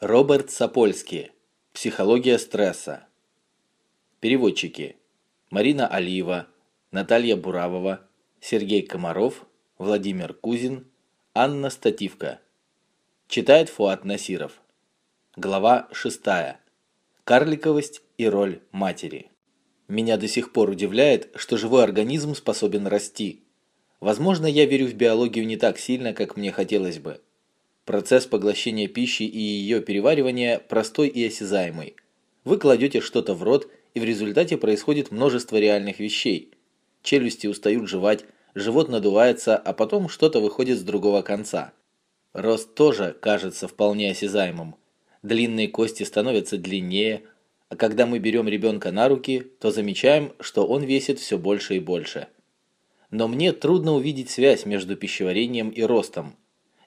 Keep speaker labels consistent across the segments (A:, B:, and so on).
A: Роберт Сапольский. Психология стресса. Переводчики. Марина Алиева, Наталья Буравова, Сергей Комаров, Владимир Кузин, Анна Стативка. Читает Фуат Насиров. Глава 6. Карликовость и роль матери. Меня до сих пор удивляет, что живой организм способен расти. Возможно, я верю в биологию не так сильно, как мне хотелось бы. Процесс поглощения пищи и ее переваривания простой и осязаемый. Вы кладете что-то в рот, и в результате происходит множество реальных вещей. Челюсти устают жевать, живот надувается, а потом что-то выходит с другого конца. Рост тоже кажется вполне осязаемым. Длинные кости становятся длиннее, а когда мы берем ребенка на руки, то замечаем, что он весит все больше и больше. Но мне трудно увидеть связь между пищеварением и ростом.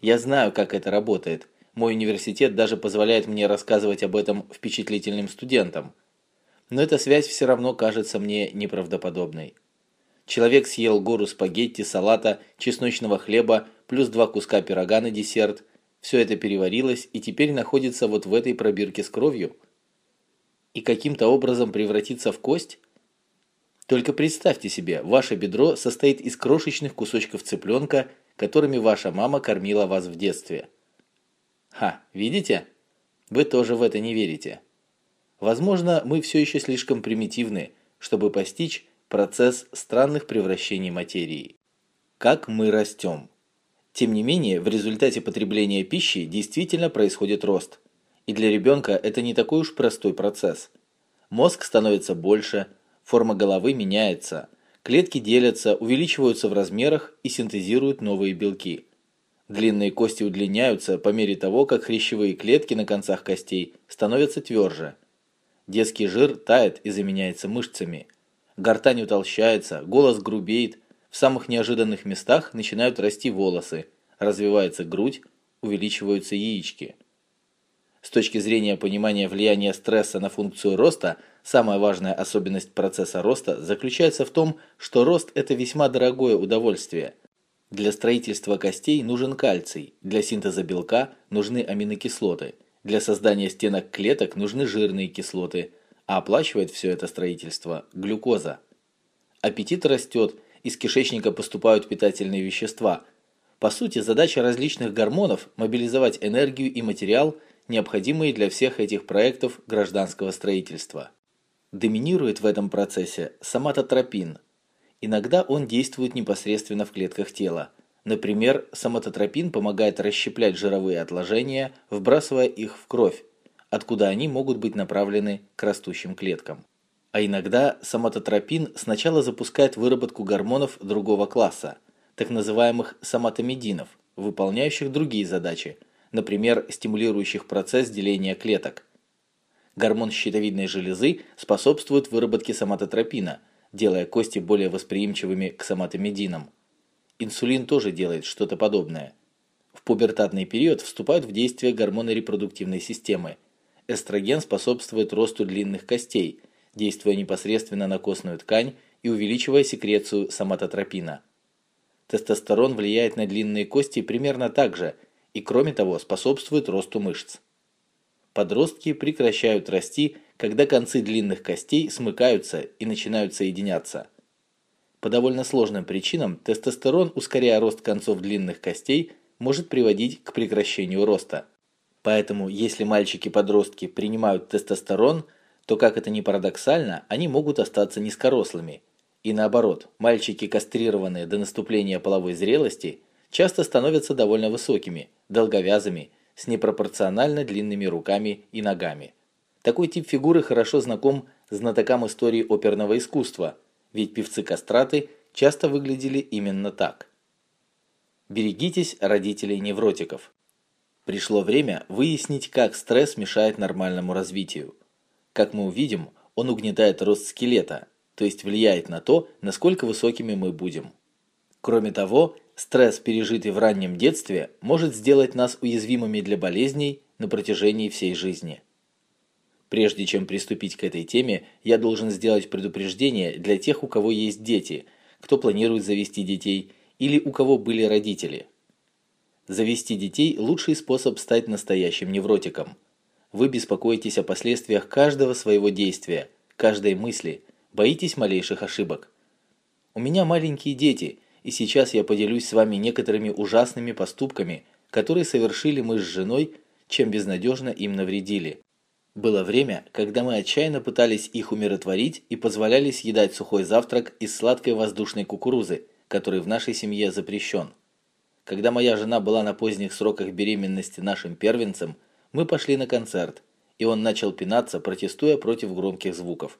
A: Я знаю, как это работает. Мой университет даже позволяет мне рассказывать об этом впечатлительным студентам. Но эта связь все равно кажется мне неправдоподобной. Человек съел гору спагетти, салата, чесночного хлеба, плюс два куска пирога на десерт. Все это переварилось и теперь находится вот в этой пробирке с кровью. И каким-то образом превратится в кость? Только представьте себе, ваше бедро состоит из крошечных кусочков цыпленка – которыми ваша мама кормила вас в детстве. Ха, видите? Вы тоже в это не верите. Возможно, мы все еще слишком примитивны, чтобы постичь процесс странных превращений материи. Как мы растем. Тем не менее, в результате потребления пищи действительно происходит рост. И для ребенка это не такой уж простой процесс. Мозг становится больше, форма головы меняется – Клетки делятся, увеличиваются в размерах и синтезируют новые белки. Длинные кости удлиняются по мере того, как хрящевые клетки на концах костей становятся тверже. Детский жир тает и заменяется мышцами. Гортань утолщается, голос грубеет, в самых неожиданных местах начинают расти волосы, развивается грудь, увеличиваются яички. С точки зрения понимания влияния стресса на функцию роста, самая важная особенность процесса роста заключается в том, что рост – это весьма дорогое удовольствие. Для строительства костей нужен кальций, для синтеза белка нужны аминокислоты, для создания стенок клеток нужны жирные кислоты, а оплачивает все это строительство – глюкоза. Аппетит растет, из кишечника поступают питательные вещества. По сути, задача различных гормонов – мобилизовать энергию и материал – необходимые для всех этих проектов гражданского строительства. Доминирует в этом процессе соматотропин. Иногда он действует непосредственно в клетках тела. Например, соматотропин помогает расщеплять жировые отложения, вбрасывая их в кровь, откуда они могут быть направлены к растущим клеткам. А иногда соматотропин сначала запускает выработку гормонов другого класса, так называемых соматомединов, выполняющих другие задачи – например, стимулирующих процесс деления клеток. Гормон щитовидной железы способствует выработке соматотропина, делая кости более восприимчивыми к соматомединам. Инсулин тоже делает что-то подобное. В пубертатный период вступают в действие гормоны репродуктивной системы. Эстроген способствует росту длинных костей, действуя непосредственно на костную ткань и увеличивая секрецию соматотропина. Тестостерон влияет на длинные кости примерно так же – и кроме того способствует росту мышц. Подростки прекращают расти, когда концы длинных костей смыкаются и начинают соединяться. По довольно сложным причинам тестостерон, ускоряя рост концов длинных костей, может приводить к прекращению роста. Поэтому, если мальчики-подростки принимают тестостерон, то, как это ни парадоксально, они могут остаться низкорослыми. И наоборот, мальчики, кастрированные до наступления половой зрелости – часто становятся довольно высокими, долговязыми, с непропорционально длинными руками и ногами. Такой тип фигуры хорошо знаком знатокам истории оперного искусства, ведь певцы-кастраты часто выглядели именно так. Берегитесь родителей невротиков. Пришло время выяснить, как стресс мешает нормальному развитию. Как мы увидим, он угнетает рост скелета, то есть влияет на то, насколько высокими мы будем. Кроме того, Стресс, пережитый в раннем детстве, может сделать нас уязвимыми для болезней на протяжении всей жизни. Прежде чем приступить к этой теме, я должен сделать предупреждение для тех, у кого есть дети, кто планирует завести детей или у кого были родители. Завести детей – лучший способ стать настоящим невротиком. Вы беспокоитесь о последствиях каждого своего действия, каждой мысли, боитесь малейших ошибок. У меня маленькие дети, и сейчас я поделюсь с вами некоторыми ужасными поступками, которые совершили мы с женой, чем безнадежно им навредили. Было время, когда мы отчаянно пытались их умиротворить и позволяли съедать сухой завтрак из сладкой воздушной кукурузы, который в нашей семье запрещен. Когда моя жена была на поздних сроках беременности нашим первенцем, мы пошли на концерт, и он начал пинаться, протестуя против громких звуков.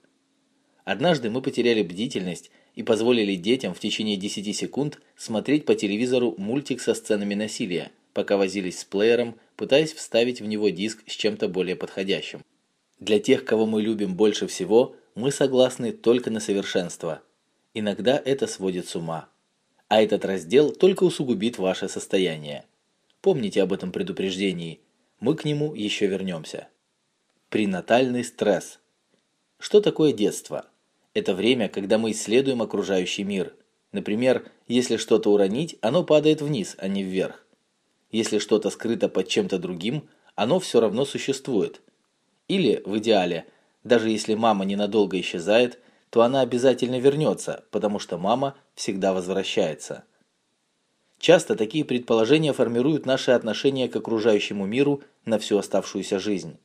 A: Однажды мы потеряли бдительность и позволили детям в течение 10 секунд смотреть по телевизору мультик со сценами насилия, пока возились с плеером, пытаясь вставить в него диск с чем-то более подходящим. Для тех, кого мы любим больше всего, мы согласны только на совершенство. Иногда это сводит с ума. А этот раздел только усугубит ваше состояние. Помните об этом предупреждении. Мы к нему еще вернемся. Пренатальный стресс. Что такое детство? Это время, когда мы исследуем окружающий мир. Например, если что-то уронить, оно падает вниз, а не вверх. Если что-то скрыто под чем-то другим, оно все равно существует. Или, в идеале, даже если мама ненадолго исчезает, то она обязательно вернется, потому что мама всегда возвращается. Часто такие предположения формируют наши отношения к окружающему миру на всю оставшуюся жизнь.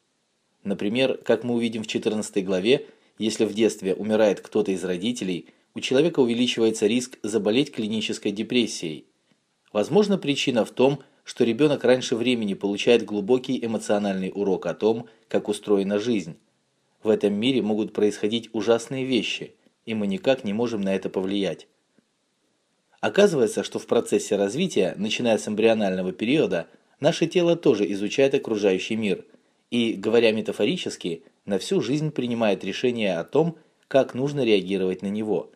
A: Например, как мы увидим в 14 главе, если в детстве умирает кто-то из родителей, у человека увеличивается риск заболеть клинической депрессией. Возможно, причина в том, что ребенок раньше времени получает глубокий эмоциональный урок о том, как устроена жизнь. В этом мире могут происходить ужасные вещи, и мы никак не можем на это повлиять. Оказывается, что в процессе развития, начиная с эмбрионального периода, наше тело тоже изучает окружающий мир и, говоря метафорически, на всю жизнь принимает решение о том, как нужно реагировать на него.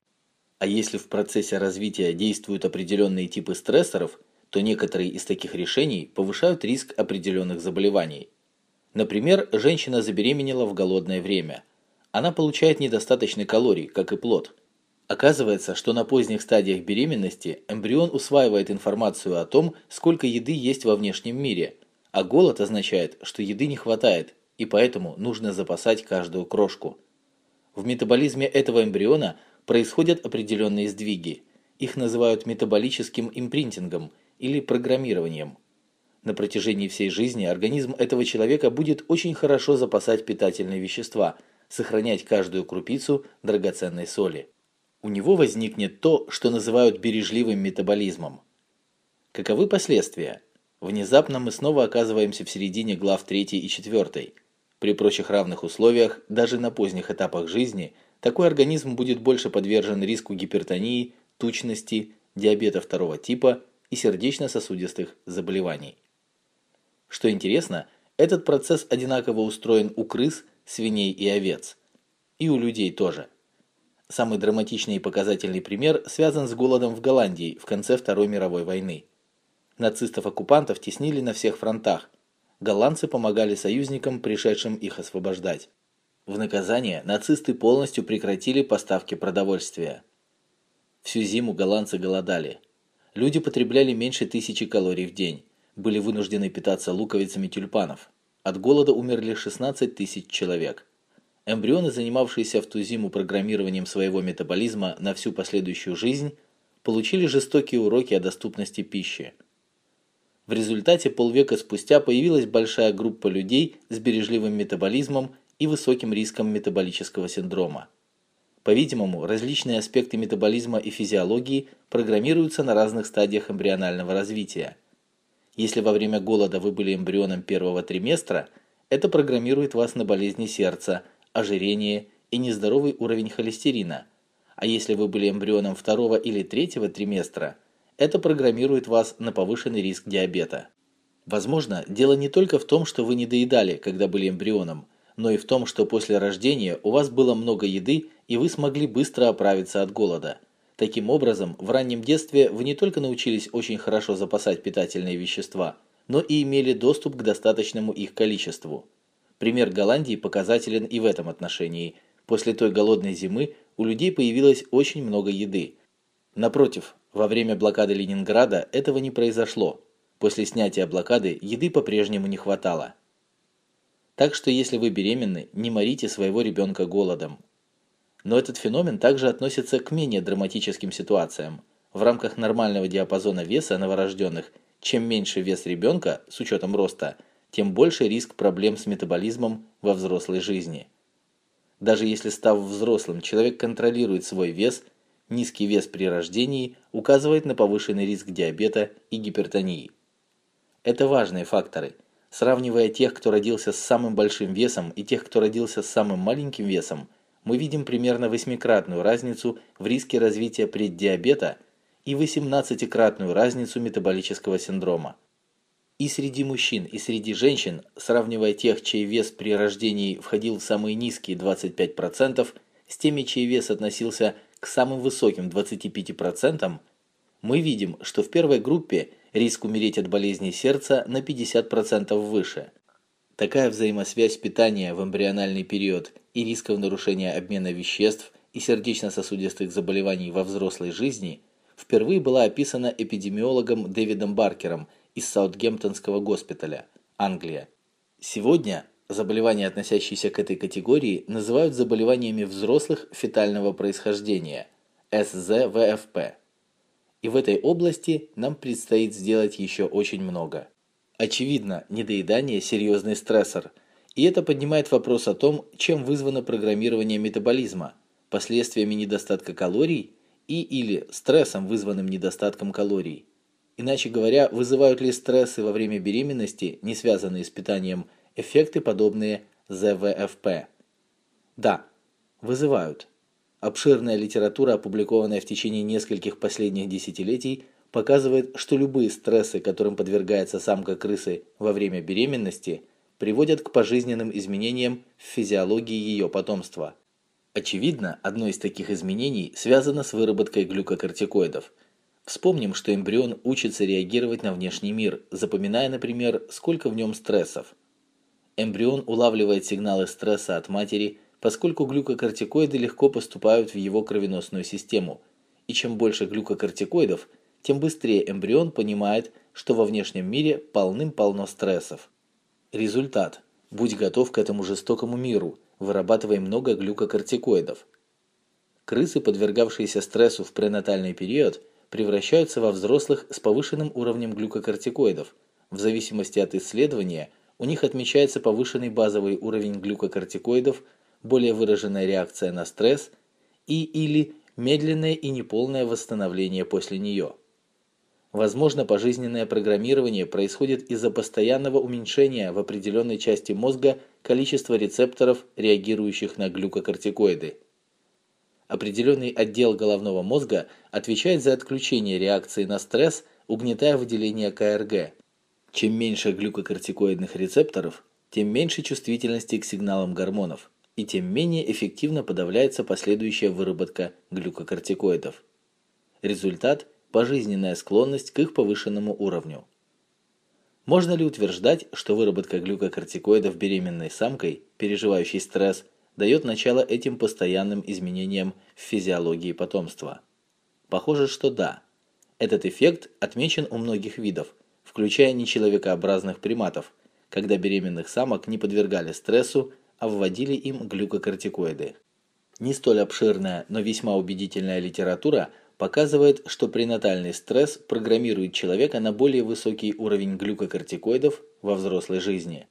A: А если в процессе развития действуют определенные типы стрессоров, то некоторые из таких решений повышают риск определенных заболеваний. Например, женщина забеременела в голодное время. Она получает недостаточно калорий, как и плод. Оказывается, что на поздних стадиях беременности эмбрион усваивает информацию о том, сколько еды есть во внешнем мире, а голод означает, что еды не хватает, и поэтому нужно запасать каждую крошку. В метаболизме этого эмбриона происходят определенные сдвиги. Их называют метаболическим импринтингом или программированием. На протяжении всей жизни организм этого человека будет очень хорошо запасать питательные вещества, сохранять каждую крупицу драгоценной соли. У него возникнет то, что называют бережливым метаболизмом. Каковы последствия? Внезапно мы снова оказываемся в середине глав 3 и 4. При прочих равных условиях, даже на поздних этапах жизни, такой организм будет больше подвержен риску гипертонии, тучности, диабета второго типа и сердечно-сосудистых заболеваний. Что интересно, этот процесс одинаково устроен у крыс, свиней и овец. И у людей тоже. Самый драматичный и показательный пример связан с голодом в Голландии в конце Второй мировой войны. Нацистов-оккупантов теснили на всех фронтах – голландцы помогали союзникам, пришедшим их освобождать. В наказание нацисты полностью прекратили поставки продовольствия. Всю зиму голландцы голодали. Люди потребляли меньше тысячи калорий в день, были вынуждены питаться луковицами тюльпанов. От голода умерли 16 тысяч человек. Эмбрионы, занимавшиеся в ту зиму программированием своего метаболизма на всю последующую жизнь, получили жестокие уроки о доступности пищи. В результате полвека спустя появилась большая группа людей с бережливым метаболизмом и высоким риском метаболического синдрома. По-видимому, различные аспекты метаболизма и физиологии программируются на разных стадиях эмбрионального развития. Если во время голода вы были эмбрионом первого триместра, это программирует вас на болезни сердца, ожирение и нездоровый уровень холестерина. А если вы были эмбрионом второго или третьего триместра – это программирует вас на повышенный риск диабета. Возможно, дело не только в том, что вы не доедали, когда были эмбрионом, но и в том, что после рождения у вас было много еды, и вы смогли быстро оправиться от голода. Таким образом, в раннем детстве вы не только научились очень хорошо запасать питательные вещества, но и имели доступ к достаточному их количеству. Пример Голландии показателен и в этом отношении. После той голодной зимы у людей появилось очень много еды. Напротив, во время блокады Ленинграда этого не произошло. После снятия блокады еды по-прежнему не хватало. Так что если вы беременны, не морите своего ребенка голодом. Но этот феномен также относится к менее драматическим ситуациям. В рамках нормального диапазона веса новорожденных, чем меньше вес ребенка с учетом роста, тем больше риск проблем с метаболизмом во взрослой жизни. Даже если став взрослым, человек контролирует свой вес, низкий вес при рождении указывает на повышенный риск диабета и гипертонии. Это важные факторы. Сравнивая тех, кто родился с самым большим весом и тех, кто родился с самым маленьким весом, мы видим примерно восьмикратную разницу в риске развития преддиабета и 18-кратную разницу метаболического синдрома. И среди мужчин, и среди женщин, сравнивая тех, чей вес при рождении входил в самые низкие 25%, с теми, чей вес относился к самым высоким 25%, мы видим, что в первой группе риск умереть от болезней сердца на 50% выше. Такая взаимосвязь питания в эмбриональный период и рисков нарушения обмена веществ и сердечно-сосудистых заболеваний во взрослой жизни впервые была описана эпидемиологом Дэвидом Баркером из Саутгемптонского госпиталя, Англия. Сегодня заболевания, относящиеся к этой категории, называют заболеваниями взрослых фетального происхождения – СЗВФП. И в этой области нам предстоит сделать еще очень много. Очевидно, недоедание – серьезный стрессор, и это поднимает вопрос о том, чем вызвано программирование метаболизма – последствиями недостатка калорий и или стрессом, вызванным недостатком калорий. Иначе говоря, вызывают ли стрессы во время беременности, не связанные с питанием, эффекты, подобные ЗВФП? Да, вызывают. Обширная литература, опубликованная в течение нескольких последних десятилетий, показывает, что любые стрессы, которым подвергается самка крысы во время беременности, приводят к пожизненным изменениям в физиологии ее потомства. Очевидно, одно из таких изменений связано с выработкой глюкокортикоидов. Вспомним, что эмбрион учится реагировать на внешний мир, запоминая, например, сколько в нем стрессов. Эмбрион улавливает сигналы стресса от матери – поскольку глюкокортикоиды легко поступают в его кровеносную систему. И чем больше глюкокортикоидов, тем быстрее эмбрион понимает, что во внешнем мире полным-полно стрессов. Результат. Будь готов к этому жестокому миру, вырабатывай много глюкокортикоидов. Крысы, подвергавшиеся стрессу в пренатальный период, превращаются во взрослых с повышенным уровнем глюкокортикоидов. В зависимости от исследования, у них отмечается повышенный базовый уровень глюкокортикоидов более выраженная реакция на стресс и или медленное и неполное восстановление после нее. Возможно, пожизненное программирование происходит из-за постоянного уменьшения в определенной части мозга количества рецепторов, реагирующих на глюкокортикоиды. Определенный отдел головного мозга отвечает за отключение реакции на стресс, угнетая выделение КРГ. Чем меньше глюкокортикоидных рецепторов, тем меньше чувствительности к сигналам гормонов и тем менее эффективно подавляется последующая выработка глюкокортикоидов. Результат – пожизненная склонность к их повышенному уровню. Можно ли утверждать, что выработка глюкокортикоидов беременной самкой, переживающей стресс, дает начало этим постоянным изменениям в физиологии потомства? Похоже, что да. Этот эффект отмечен у многих видов, включая нечеловекообразных приматов, когда беременных самок не подвергали стрессу а вводили им глюкокортикоиды. Не столь обширная, но весьма убедительная литература показывает, что пренатальный стресс программирует человека на более высокий уровень глюкокортикоидов во взрослой жизни.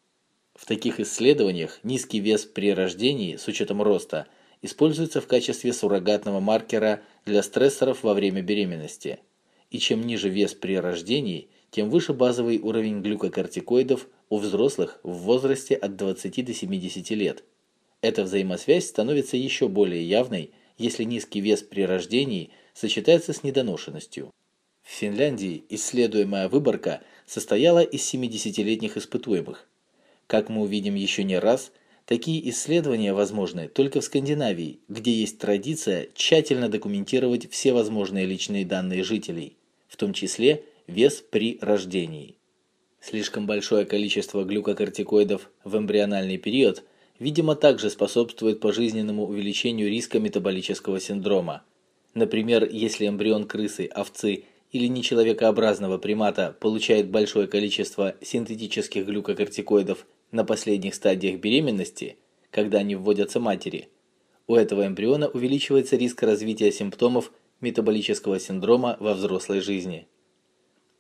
A: В таких исследованиях низкий вес при рождении с учетом роста используется в качестве суррогатного маркера для стрессоров во время беременности. И чем ниже вес при рождении, тем выше базовый уровень глюкокортикоидов у взрослых в возрасте от 20 до 70 лет. Эта взаимосвязь становится еще более явной, если низкий вес при рождении сочетается с недоношенностью. В Финляндии исследуемая выборка состояла из 70-летних испытуемых. Как мы увидим еще не раз, такие исследования возможны только в Скандинавии, где есть традиция тщательно документировать все возможные личные данные жителей, в том числе вес при рождении. Слишком большое количество глюкокортикоидов в эмбриональный период, видимо, также способствует пожизненному увеличению риска метаболического синдрома. Например, если эмбрион крысы, овцы или нечеловекообразного примата получает большое количество синтетических глюкокортикоидов на последних стадиях беременности, когда они вводятся матери, у этого эмбриона увеличивается риск развития симптомов метаболического синдрома во взрослой жизни.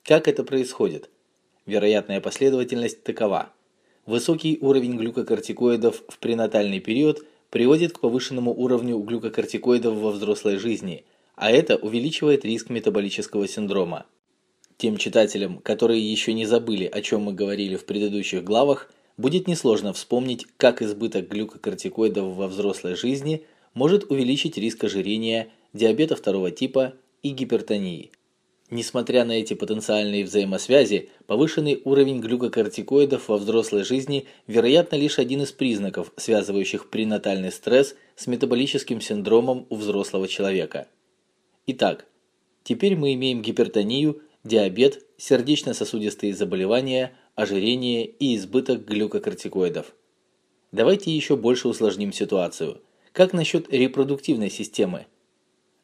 A: Как это происходит? Вероятная последовательность такова. Высокий уровень глюкокортикоидов в пренатальный период приводит к повышенному уровню глюкокортикоидов во взрослой жизни, а это увеличивает риск метаболического синдрома. Тем читателям, которые еще не забыли, о чем мы говорили в предыдущих главах, будет несложно вспомнить, как избыток глюкокортикоидов во взрослой жизни может увеличить риск ожирения, диабета второго типа и гипертонии. Несмотря на эти потенциальные взаимосвязи, повышенный уровень глюкокортикоидов во взрослой жизни вероятно лишь один из признаков, связывающих пренатальный стресс с метаболическим синдромом у взрослого человека. Итак, теперь мы имеем гипертонию, диабет, сердечно-сосудистые заболевания, ожирение и избыток глюкокортикоидов. Давайте еще больше усложним ситуацию. Как насчет репродуктивной системы?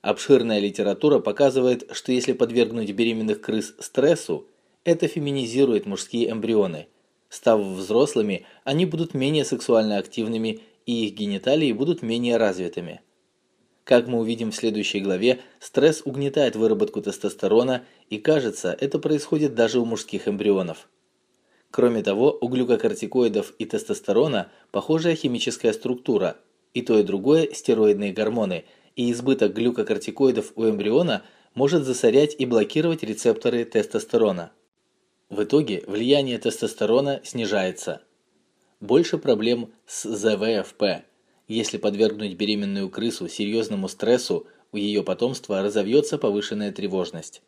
A: Обширная литература показывает, что если подвергнуть беременных крыс стрессу, это феминизирует мужские эмбрионы. Став взрослыми, они будут менее сексуально активными и их гениталии будут менее развитыми. Как мы увидим в следующей главе, стресс угнетает выработку тестостерона, и кажется, это происходит даже у мужских эмбрионов. Кроме того, у глюкокортикоидов и тестостерона похожая химическая структура, и то и другое стероидные гормоны – и избыток глюкокортикоидов у эмбриона может засорять и блокировать рецепторы тестостерона. В итоге влияние тестостерона снижается. Больше проблем с ЗВФП. Если подвергнуть беременную крысу серьезному стрессу, у ее потомства разовьется повышенная тревожность.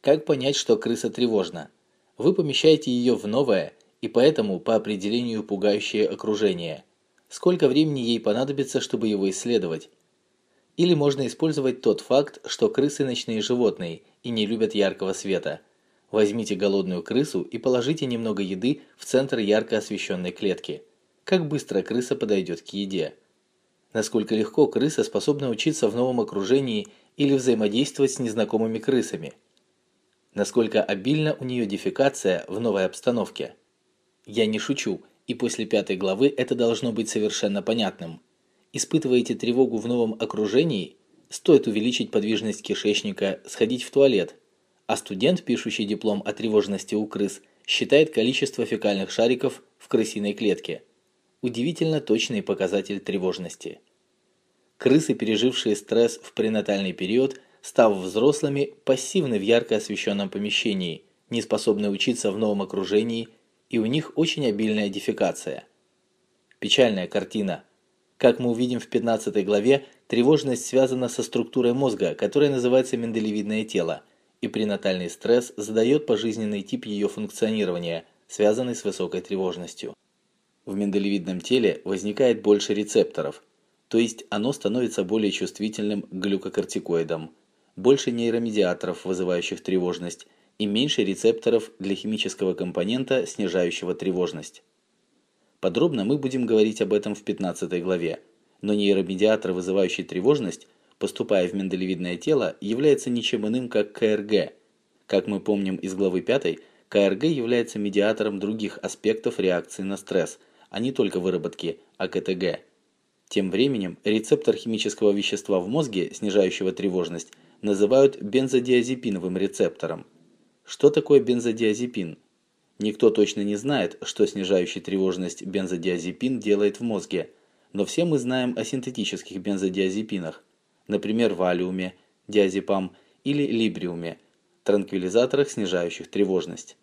A: Как понять, что крыса тревожна? Вы помещаете ее в новое и поэтому по определению пугающее окружение. Сколько времени ей понадобится, чтобы его исследовать? Или можно использовать тот факт, что крысы ночные животные и не любят яркого света. Возьмите голодную крысу и положите немного еды в центр ярко освещенной клетки. Как быстро крыса подойдет к еде? Насколько легко крыса способна учиться в новом окружении или взаимодействовать с незнакомыми крысами? Насколько обильна у нее дефекация в новой обстановке? Я не шучу, и после пятой главы это должно быть совершенно понятным – Испытываете тревогу в новом окружении? Стоит увеличить подвижность кишечника, сходить в туалет. А студент, пишущий диплом о тревожности у крыс, считает количество фекальных шариков в крысиной клетке. Удивительно точный показатель тревожности. Крысы, пережившие стресс в пренатальный период, став взрослыми, пассивны в ярко освещенном помещении, не способны учиться в новом окружении, и у них очень обильная дефекация. Печальная картина – как мы увидим в 15 главе, тревожность связана со структурой мозга, которая называется миндалевидное тело, и пренатальный стресс задает пожизненный тип ее функционирования, связанный с высокой тревожностью. В миндалевидном теле возникает больше рецепторов, то есть оно становится более чувствительным к глюкокортикоидам, больше нейромедиаторов, вызывающих тревожность, и меньше рецепторов для химического компонента, снижающего тревожность. Подробно мы будем говорить об этом в 15 главе. Но нейромедиатор, вызывающий тревожность, поступая в миндалевидное тело, является ничем иным, как КРГ. Как мы помним из главы 5, КРГ является медиатором других аспектов реакции на стресс, а не только выработки АКТГ. Тем временем рецептор химического вещества в мозге, снижающего тревожность, называют бензодиазепиновым рецептором. Что такое бензодиазепин? Никто точно не знает, что снижающий тревожность бензодиазепин делает в мозге, но все мы знаем о синтетических бензодиазепинах, например, валиуме, диазепам или либриуме, транквилизаторах, снижающих тревожность.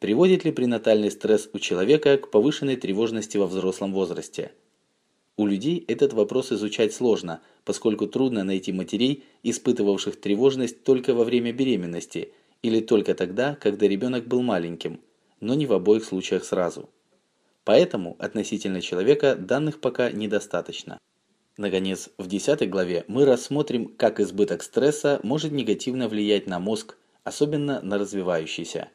A: Приводит ли пренатальный стресс у человека к повышенной тревожности во взрослом возрасте? У людей этот вопрос изучать сложно, поскольку трудно найти матерей, испытывавших тревожность только во время беременности – или только тогда, когда ребенок был маленьким, но не в обоих случаях сразу. Поэтому относительно человека данных пока недостаточно. Наконец, в 10 главе мы рассмотрим, как избыток стресса может негативно влиять на мозг, особенно на развивающийся.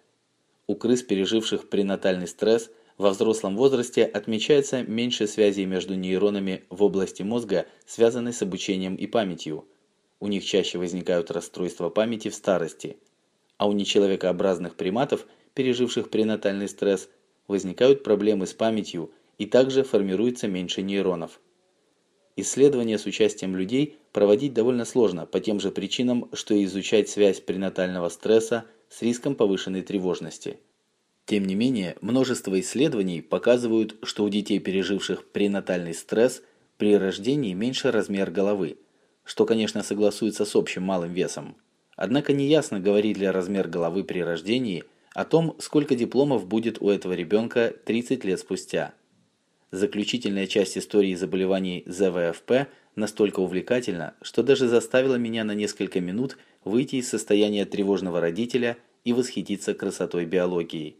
A: У крыс, переживших пренатальный стресс, во взрослом возрасте отмечается меньше связей между нейронами в области мозга, связанной с обучением и памятью. У них чаще возникают расстройства памяти в старости – а у нечеловекообразных приматов, переживших пренатальный стресс, возникают проблемы с памятью и также формируется меньше нейронов. Исследования с участием людей проводить довольно сложно по тем же причинам, что и изучать связь пренатального стресса с риском повышенной тревожности. Тем не менее, множество исследований показывают, что у детей, переживших пренатальный стресс, при рождении меньше размер головы, что, конечно, согласуется с общим малым весом. Однако неясно, говорит ли размер головы при рождении о том, сколько дипломов будет у этого ребенка 30 лет спустя. Заключительная часть истории заболеваний ЗВФП настолько увлекательна, что даже заставила меня на несколько минут выйти из состояния тревожного родителя и восхититься красотой биологии.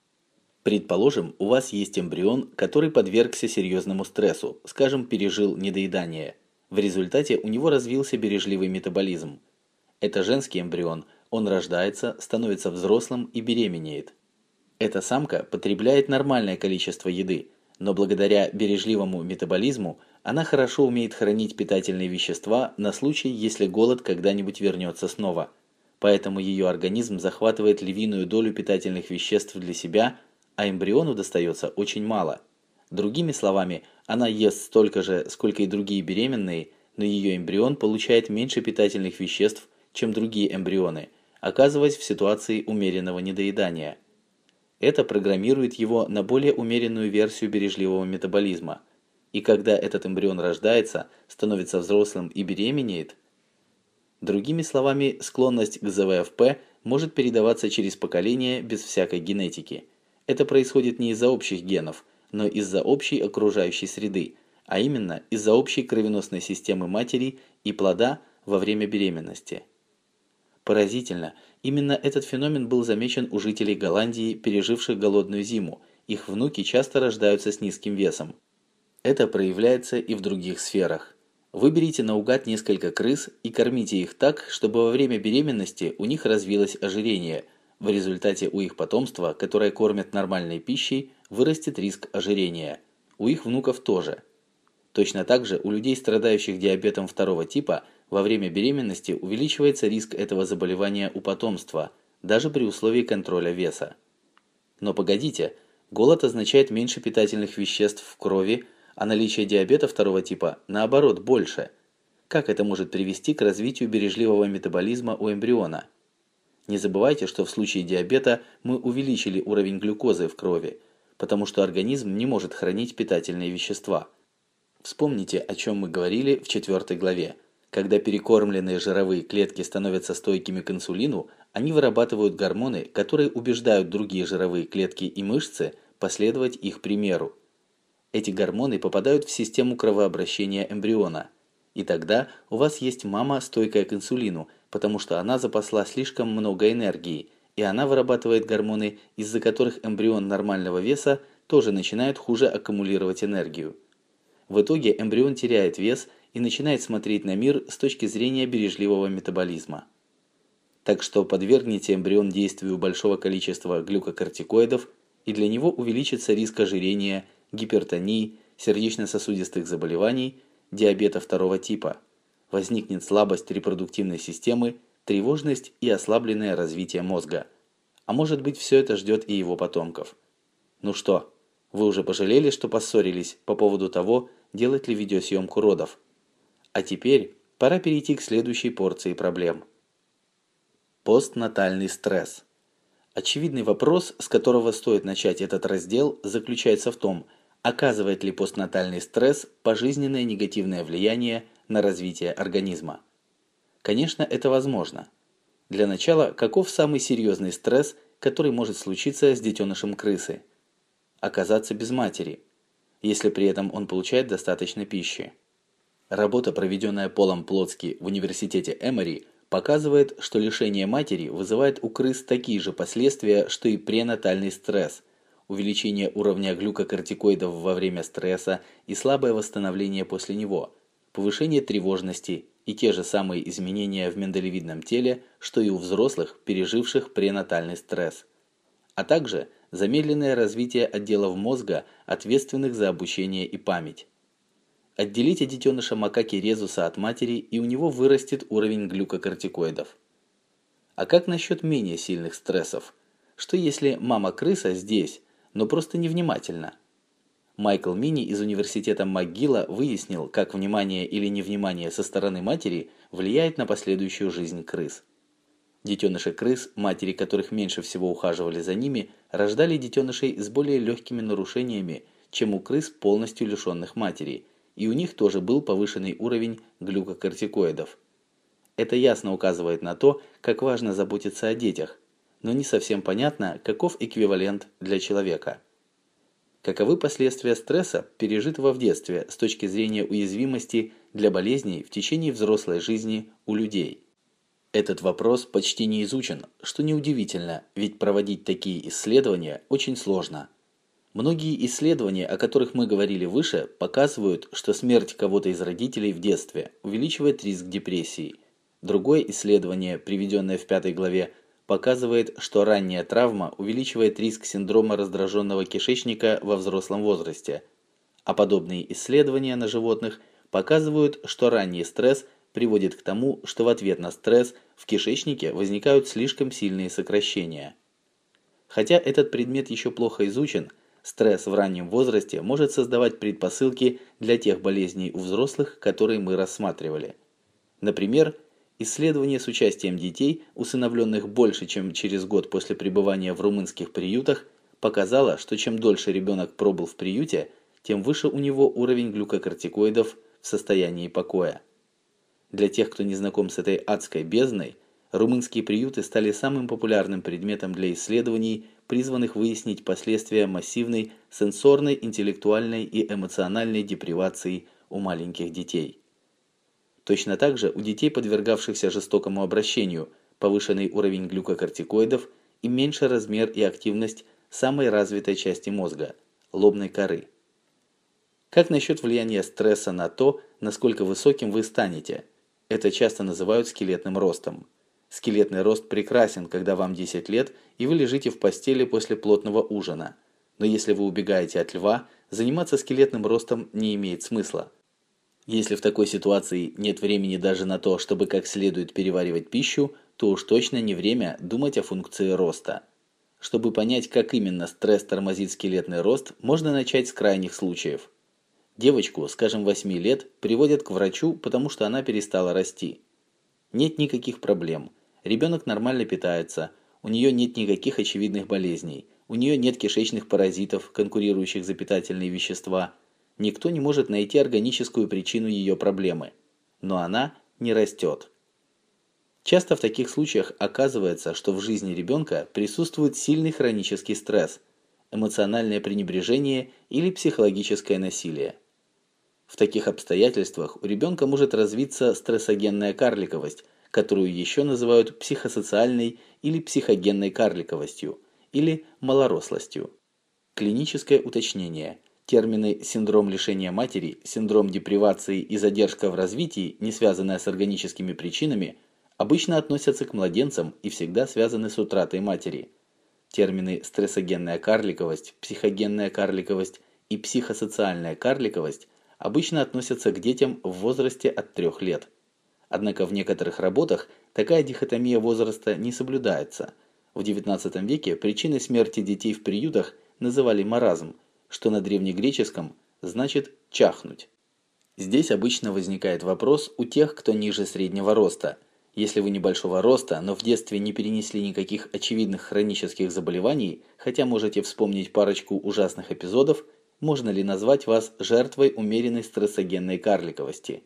A: Предположим, у вас есть эмбрион, который подвергся серьезному стрессу, скажем, пережил недоедание. В результате у него развился бережливый метаболизм. Это женский эмбрион, он рождается, становится взрослым и беременеет. Эта самка потребляет нормальное количество еды – но благодаря бережливому метаболизму она хорошо умеет хранить питательные вещества на случай, если голод когда-нибудь вернется снова. Поэтому ее организм захватывает львиную долю питательных веществ для себя, а эмбриону достается очень мало. Другими словами, она ест столько же, сколько и другие беременные, но ее эмбрион получает меньше питательных веществ, чем другие эмбрионы, оказываясь в ситуации умеренного недоедания. Это программирует его на более умеренную версию бережливого метаболизма. И когда этот эмбрион рождается, становится взрослым и беременеет, другими словами, склонность к ЗВФП может передаваться через поколение без всякой генетики. Это происходит не из-за общих генов, но из-за общей окружающей среды, а именно из-за общей кровеносной системы матери и плода во время беременности. Поразительно, именно этот феномен был замечен у жителей Голландии, переживших голодную зиму. Их внуки часто рождаются с низким весом. Это проявляется и в других сферах. Выберите наугад несколько крыс и кормите их так, чтобы во время беременности у них развилось ожирение. В результате у их потомства, которое кормят нормальной пищей, вырастет риск ожирения. У их внуков тоже. Точно так же у людей, страдающих диабетом второго типа – во время беременности увеличивается риск этого заболевания у потомства, даже при условии контроля веса. Но погодите, голод означает меньше питательных веществ в крови, а наличие диабета второго типа, наоборот, больше. Как это может привести к развитию бережливого метаболизма у эмбриона? Не забывайте, что в случае диабета мы увеличили уровень глюкозы в крови, потому что организм не может хранить питательные вещества. Вспомните, о чем мы говорили в четвертой главе. Когда перекормленные жировые клетки становятся стойкими к инсулину, они вырабатывают гормоны, которые убеждают другие жировые клетки и мышцы последовать их примеру. Эти гормоны попадают в систему кровообращения эмбриона. И тогда у вас есть мама, стойкая к инсулину, потому что она запасла слишком много энергии, и она вырабатывает гормоны, из-за которых эмбрион нормального веса тоже начинает хуже аккумулировать энергию. В итоге эмбрион теряет вес – и начинает смотреть на мир с точки зрения бережливого метаболизма. Так что подвергните эмбрион действию большого количества глюкокортикоидов, и для него увеличится риск ожирения, гипертонии, сердечно-сосудистых заболеваний, диабета второго типа. Возникнет слабость репродуктивной системы, тревожность и ослабленное развитие мозга. А может быть, все это ждет и его потомков. Ну что, вы уже пожалели, что поссорились по поводу того, делать ли видеосъемку родов? А теперь пора перейти к следующей порции проблем. Постнатальный стресс. Очевидный вопрос, с которого стоит начать этот раздел, заключается в том, оказывает ли постнатальный стресс пожизненное негативное влияние на развитие организма. Конечно, это возможно. Для начала, каков самый серьезный стресс, который может случиться с детенышем крысы? Оказаться без матери, если при этом он получает достаточно пищи. Работа, проведенная Полом Плотски в университете Эмори, показывает, что лишение матери вызывает у крыс такие же последствия, что и пренатальный стресс, увеличение уровня глюкокортикоидов во время стресса и слабое восстановление после него, повышение тревожности и те же самые изменения в миндалевидном теле, что и у взрослых, переживших пренатальный стресс, а также замедленное развитие отделов мозга, ответственных за обучение и память. Отделите детеныша макаки резуса от матери, и у него вырастет уровень глюкокортикоидов. А как насчет менее сильных стрессов? Что если мама-крыса здесь, но просто невнимательно. Майкл Мини из университета МcГилла выяснил, как внимание или невнимание со стороны матери влияет на последующую жизнь крыс. Детеныши крыс, матери которых меньше всего ухаживали за ними, рождали детенышей с более легкими нарушениями, чем у крыс, полностью лишенных матери, и у них тоже был повышенный уровень глюкокортикоидов. Это ясно указывает на то, как важно заботиться о детях, но не совсем понятно, каков эквивалент для человека. Каковы последствия стресса, пережитого в детстве с точки зрения уязвимости для болезней в течение взрослой жизни у людей? Этот вопрос почти не изучен, что неудивительно, ведь проводить такие исследования очень сложно. Многие исследования, о которых мы говорили выше, показывают, что смерть кого-то из родителей в детстве увеличивает риск депрессии. Другое исследование, приведенное в пятой главе, показывает, что ранняя травма увеличивает риск синдрома раздраженного кишечника во взрослом возрасте. А подобные исследования на животных показывают, что ранний стресс – приводит к тому, что в ответ на стресс в кишечнике возникают слишком сильные сокращения. Хотя этот предмет еще плохо изучен, стресс в раннем возрасте может создавать предпосылки для тех болезней у взрослых, которые мы рассматривали. Например, исследование с участием детей, усыновленных больше, чем через год после пребывания в румынских приютах, показало, что чем дольше ребенок пробыл в приюте, тем выше у него уровень глюкокортикоидов в состоянии покоя. Для тех, кто не знаком с этой адской бездной, румынские приюты стали самым популярным предметом для исследований, призванных выяснить последствия массивной сенсорной, интеллектуальной и эмоциональной депривации у маленьких детей. Точно так же у детей, подвергавшихся жестокому обращению, повышенный уровень глюкокортикоидов и меньший размер и активность самой развитой части мозга – лобной коры. Как насчет влияния стресса на то, насколько высоким вы станете – это часто называют скелетным ростом. Скелетный рост прекрасен, когда вам 10 лет и вы лежите в постели после плотного ужина. Но если вы убегаете от льва, заниматься скелетным ростом не имеет смысла. Если в такой ситуации нет времени даже на то, чтобы как следует переваривать пищу, то уж точно не время думать о функции роста. Чтобы понять, как именно стресс тормозит скелетный рост, можно начать с крайних случаев – Девочку, скажем, 8 лет, приводят к врачу, потому что она перестала расти. Нет никаких проблем. Ребенок нормально питается, у нее нет никаких очевидных болезней, у нее нет кишечных паразитов, конкурирующих за питательные вещества. Никто не может найти органическую причину ее проблемы. Но она не растет. Часто в таких случаях оказывается, что в жизни ребенка присутствует сильный хронический стресс, эмоциональное пренебрежение или психологическое насилие. В таких обстоятельствах у ребенка может развиться стрессогенная карликовость, которую еще называют психосоциальной или психогенной карликовостью, или малорослостью. Клиническое уточнение. Термины синдром лишения матери, синдром депривации и задержка в развитии, не связанная с органическими причинами, обычно относятся к младенцам и всегда связаны с утратой матери. Термины стрессогенная карликовость, психогенная карликовость и психосоциальная карликовость – обычно относятся к детям в возрасте от 3 лет. Однако в некоторых работах такая дихотомия возраста не соблюдается. В XIX веке причиной смерти детей в приютах называли маразм, что на древнегреческом значит «чахнуть». Здесь обычно возникает вопрос у тех, кто ниже среднего роста. Если вы небольшого роста, но в детстве не перенесли никаких очевидных хронических заболеваний, хотя можете вспомнить парочку ужасных эпизодов – можно ли назвать вас жертвой умеренной стрессогенной карликовости.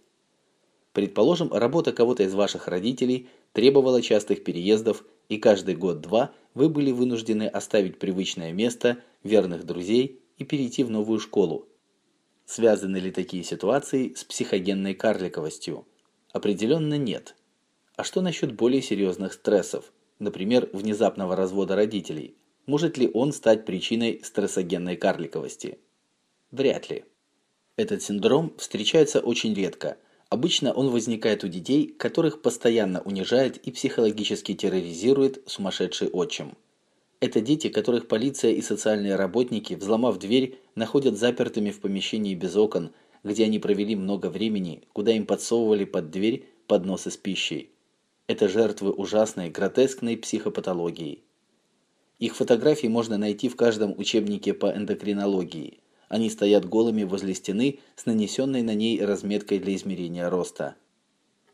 A: Предположим, работа кого-то из ваших родителей требовала частых переездов, и каждый год-два вы были вынуждены оставить привычное место, верных друзей и перейти в новую школу. Связаны ли такие ситуации с психогенной карликовостью? Определенно нет. А что насчет более серьезных стрессов, например, внезапного развода родителей? Может ли он стать причиной стрессогенной карликовости? Вряд ли. Этот синдром встречается очень редко. Обычно он возникает у детей, которых постоянно унижает и психологически терроризирует сумасшедший отчим. Это дети, которых полиция и социальные работники, взломав дверь, находят запертыми в помещении без окон, где они провели много времени, куда им подсовывали под дверь подносы с пищей. Это жертвы ужасной, гротескной психопатологии. Их фотографии можно найти в каждом учебнике по эндокринологии. Они стоят голыми возле стены с нанесенной на ней разметкой для измерения роста.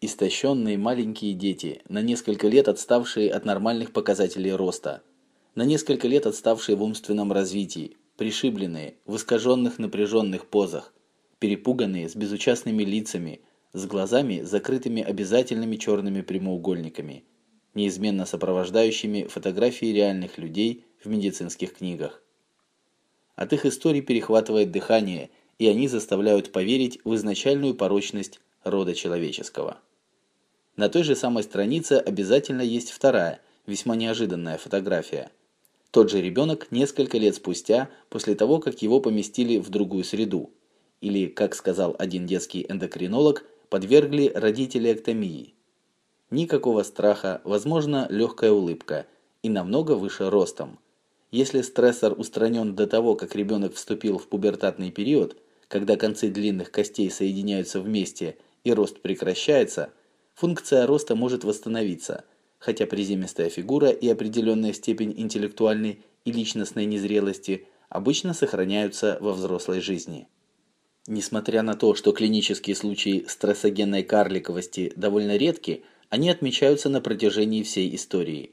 A: Истощенные маленькие дети, на несколько лет отставшие от нормальных показателей роста, на несколько лет отставшие в умственном развитии, пришибленные, в искаженных напряженных позах, перепуганные, с безучастными лицами, с глазами, закрытыми обязательными черными прямоугольниками, неизменно сопровождающими фотографии реальных людей в медицинских книгах. От их историй перехватывает дыхание, и они заставляют поверить в изначальную порочность рода человеческого. На той же самой странице обязательно есть вторая, весьма неожиданная фотография. Тот же ребенок несколько лет спустя, после того, как его поместили в другую среду, или, как сказал один детский эндокринолог, подвергли родителектомии. Никакого страха, возможно, легкая улыбка и намного выше ростом. Если стрессор устранен до того, как ребенок вступил в пубертатный период, когда концы длинных костей соединяются вместе и рост прекращается, функция роста может восстановиться, хотя приземистая фигура и определенная степень интеллектуальной и личностной незрелости обычно сохраняются во взрослой жизни. Несмотря на то, что клинические случаи стрессогенной карликовости довольно редки, они отмечаются на протяжении всей истории.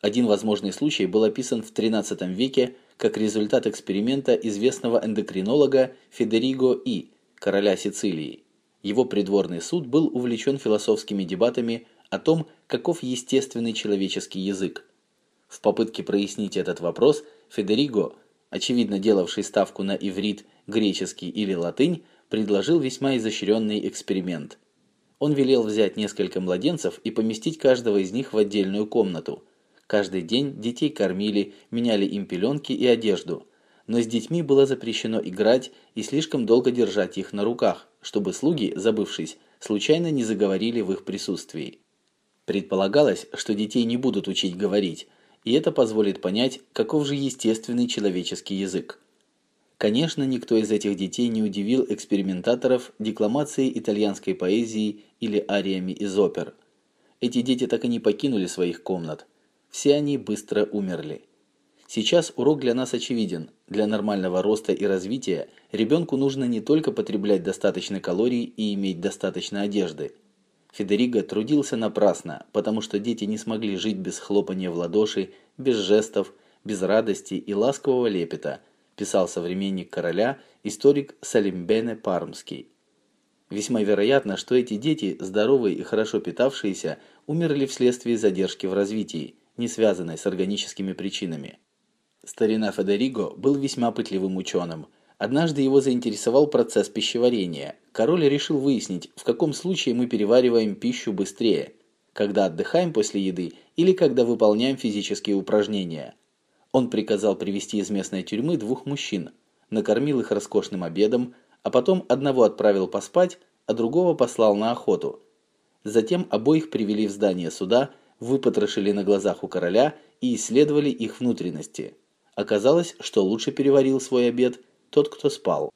A: Один возможный случай был описан в XIII веке как результат эксперимента известного эндокринолога Федериго И, короля Сицилии. Его придворный суд был увлечен философскими дебатами о том, каков естественный человеческий язык. В попытке прояснить этот вопрос Федериго, очевидно делавший ставку на иврит греческий или латынь, предложил весьма изощренный эксперимент. Он велел взять несколько младенцев и поместить каждого из них в отдельную комнату. Каждый день детей кормили, меняли им пеленки и одежду. Но с детьми было запрещено играть и слишком долго держать их на руках, чтобы слуги, забывшись, случайно не заговорили в их присутствии. Предполагалось, что детей не будут учить говорить, и это позволит понять, каков же естественный человеческий язык. Конечно, никто из этих детей не удивил экспериментаторов декламацией итальянской поэзии или ариями из опер. Эти дети так и не покинули своих комнат. Все они быстро умерли. Сейчас урок для нас очевиден. Для нормального роста и развития ребенку нужно не только потреблять достаточно калорий и иметь достаточно одежды. Федериго трудился напрасно, потому что дети не смогли жить без хлопания в ладоши, без жестов, без радости и ласкового лепета – писал современник короля, историк Салимбене Пармский. Весьма вероятно, что эти дети, здоровые и хорошо питавшиеся, умерли вследствие задержки в развитии, не связанной с органическими причинами. Старина Федериго был весьма пытливым ученым. Однажды его заинтересовал процесс пищеварения. Король решил выяснить, в каком случае мы перевариваем пищу быстрее, когда отдыхаем после еды или когда выполняем физические упражнения – он приказал привести из местной тюрьмы двух мужчин, накормил их роскошным обедом, а потом одного отправил поспать, а другого послал на охоту. Затем обоих привели в здание суда, выпотрошили на глазах у короля и исследовали их внутренности. Оказалось, что лучше переварил свой обед тот, кто спал.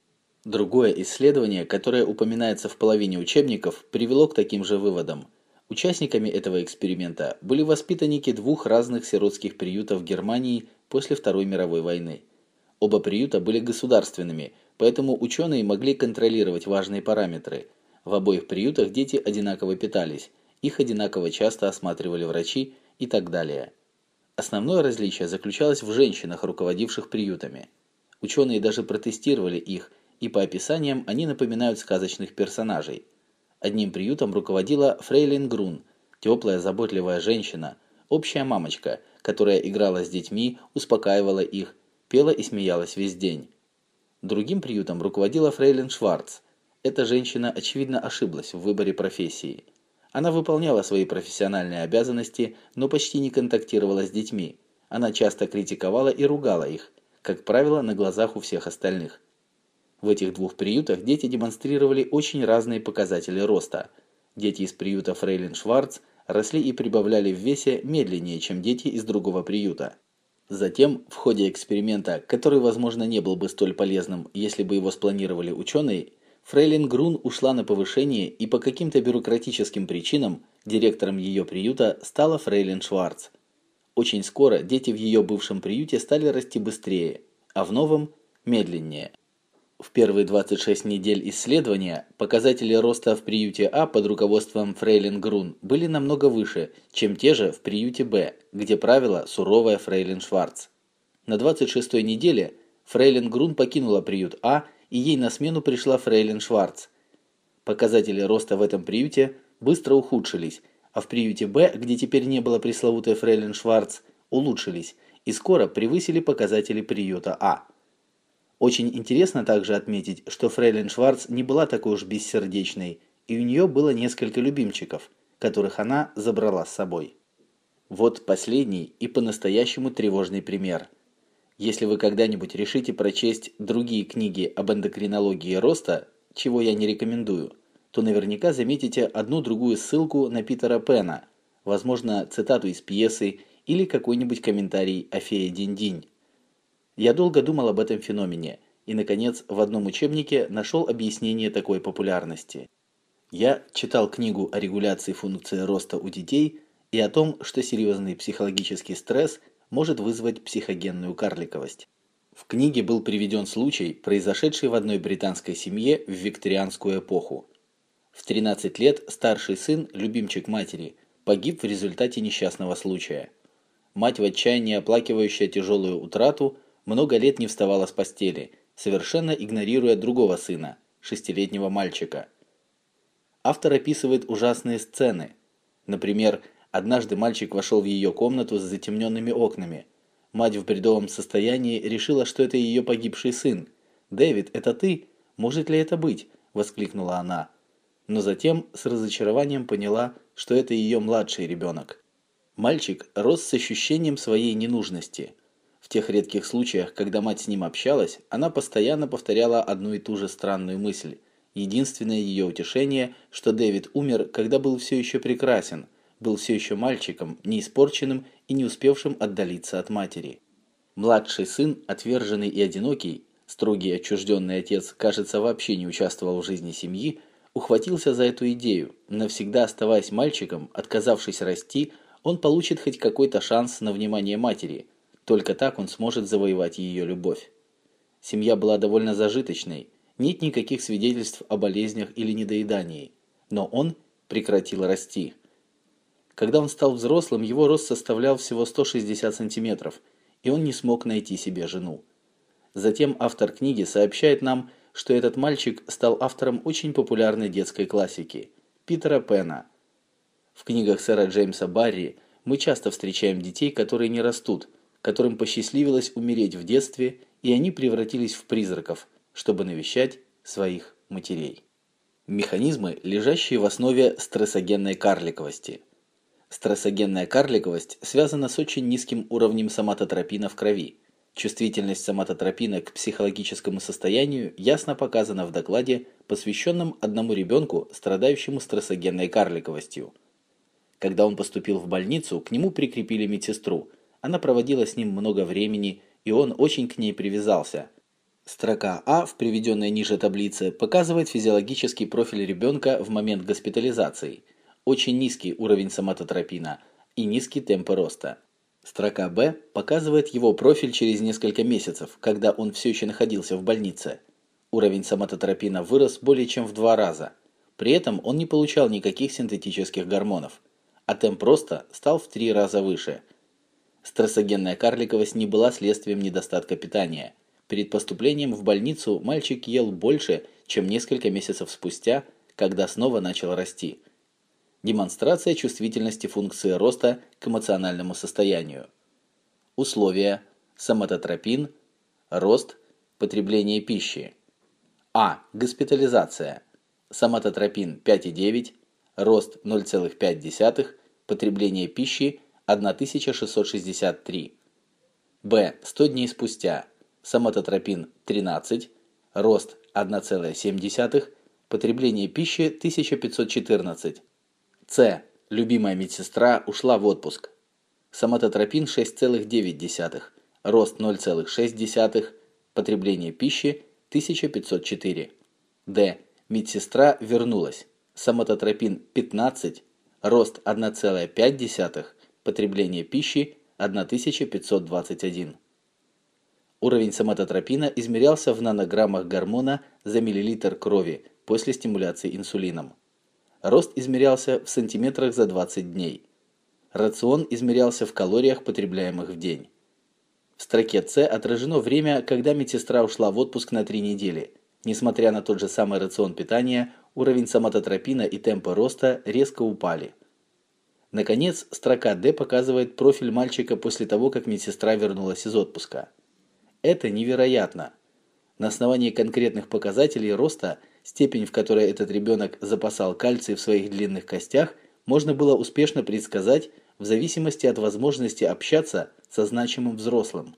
A: Другое исследование, которое упоминается в половине учебников, привело к таким же выводам. Участниками этого эксперимента были воспитанники двух разных сиротских приютов Германии после Второй мировой войны. Оба приюта были государственными, поэтому ученые могли контролировать важные параметры. В обоих приютах дети одинаково питались, их одинаково часто осматривали врачи и так далее. Основное различие заключалось в женщинах, руководивших приютами. Ученые даже протестировали их, и по описаниям они напоминают сказочных персонажей. Одним приютом руководила Фрейлин Грун, теплая, заботливая женщина, общая мамочка – которая играла с детьми, успокаивала их, пела и смеялась весь день. Другим приютом руководила Фрейлин Шварц. Эта женщина, очевидно, ошиблась в выборе профессии. Она выполняла свои профессиональные обязанности, но почти не контактировала с детьми. Она часто критиковала и ругала их, как правило, на глазах у всех остальных. В этих двух приютах дети демонстрировали очень разные показатели роста. Дети из приюта Фрейлин Шварц росли и прибавляли в весе медленнее, чем дети из другого приюта. Затем, в ходе эксперимента, который, возможно, не был бы столь полезным, если бы его спланировали ученые, Фрейлин Грун ушла на повышение и по каким-то бюрократическим причинам директором ее приюта стала Фрейлин Шварц. Очень скоро дети в ее бывшем приюте стали расти быстрее, а в новом – медленнее. В первые 26 недель исследования показатели роста в приюте А под руководством Фрейлин Грун были намного выше, чем те же в приюте Б, где правила суровая Фрейлин Шварц. На 26-й неделе Фрейлин Грун покинула приют А, и ей на смену пришла Фрейлин Шварц. Показатели роста в этом приюте быстро ухудшились, а в приюте Б, где теперь не было пресловутой Фрейлин Шварц, улучшились и скоро превысили показатели приюта А. Очень интересно также отметить, что Фрейлин Шварц не была такой уж бессердечной, и у нее было несколько любимчиков, которых она забрала с собой. Вот последний и по-настоящему тревожный пример. Если вы когда-нибудь решите прочесть другие книги об эндокринологии роста, чего я не рекомендую, то наверняка заметите одну-другую ссылку на Питера Пена, возможно, цитату из пьесы или какой-нибудь комментарий о фее Динь-Динь. Я долго думал об этом феномене и, наконец, в одном учебнике нашел объяснение такой популярности. Я читал книгу о регуляции функции роста у детей и о том, что серьезный психологический стресс может вызвать психогенную карликовость. В книге был приведен случай, произошедший в одной британской семье в викторианскую эпоху. В 13 лет старший сын, любимчик матери, погиб в результате несчастного случая. Мать в отчаянии оплакивающая тяжелую утрату – много лет не вставала с постели, совершенно игнорируя другого сына, шестилетнего мальчика. Автор описывает ужасные сцены. Например, однажды мальчик вошел в ее комнату с затемненными окнами. Мать в бредовом состоянии решила, что это ее погибший сын. «Дэвид, это ты? Может ли это быть?» – воскликнула она. Но затем с разочарованием поняла, что это ее младший ребенок. Мальчик рос с ощущением своей ненужности – тех редких случаях, когда мать с ним общалась, она постоянно повторяла одну и ту же странную мысль. Единственное ее утешение, что Дэвид умер, когда был все еще прекрасен, был все еще мальчиком, не испорченным и не успевшим отдалиться от матери. Младший сын, отверженный и одинокий, строгий отчужденный отец, кажется, вообще не участвовал в жизни семьи, ухватился за эту идею. Навсегда оставаясь мальчиком, отказавшись расти, он получит хоть какой-то шанс на внимание матери – только так он сможет завоевать ее любовь. Семья была довольно зажиточной, нет никаких свидетельств о болезнях или недоедании, но он прекратил расти. Когда он стал взрослым, его рост составлял всего 160 сантиметров, и он не смог найти себе жену. Затем автор книги сообщает нам, что этот мальчик стал автором очень популярной детской классики Питера Пена. В книгах сэра Джеймса Барри мы часто встречаем детей, которые не растут – которым посчастливилось умереть в детстве, и они превратились в призраков, чтобы навещать своих матерей. Механизмы, лежащие в основе стрессогенной карликовости. Стрессогенная карликовость связана с очень низким уровнем соматотропина в крови. Чувствительность соматотропина к психологическому состоянию ясно показана в докладе, посвященном одному ребенку, страдающему стрессогенной карликовостью. Когда он поступил в больницу, к нему прикрепили медсестру – она проводила с ним много времени, и он очень к ней привязался. Строка А в приведенной ниже таблице показывает физиологический профиль ребенка в момент госпитализации. Очень низкий уровень соматотропина и низкий темп роста. Строка Б показывает его профиль через несколько месяцев, когда он все еще находился в больнице. Уровень соматотропина вырос более чем в два раза. При этом он не получал никаких синтетических гормонов, а темп роста стал в три раза выше – Стрессогенная карликовость не была следствием недостатка питания. Перед поступлением в больницу мальчик ел больше, чем несколько месяцев спустя, когда снова начал расти. Демонстрация чувствительности функции роста к эмоциональному состоянию. Условия. Соматотропин. Рост. Потребление пищи. А. Госпитализация. Соматотропин 5,9. Рост 0,5. Потребление пищи 1663. Б. 100 дней спустя. Соматотропин 13. Рост 1,7. Потребление пищи 1514. С. Любимая медсестра ушла в отпуск. Соматотропин 6,9. Рост 0,6. Потребление пищи 1504. Д. Медсестра вернулась. Соматотропин 15. Рост 1,5 потребление пищи 1521. Уровень соматотропина измерялся в нанограммах гормона за миллилитр крови после стимуляции инсулином. Рост измерялся в сантиметрах за 20 дней. Рацион измерялся в калориях, потребляемых в день. В строке С отражено время, когда медсестра ушла в отпуск на 3 недели. Несмотря на тот же самый рацион питания, уровень соматотропина и темпы роста резко упали. Наконец, строка D показывает профиль мальчика после того, как медсестра вернулась из отпуска. Это невероятно. На основании конкретных показателей роста, степень, в которой этот ребенок запасал кальций в своих длинных костях, можно было успешно предсказать в зависимости от возможности общаться со значимым взрослым.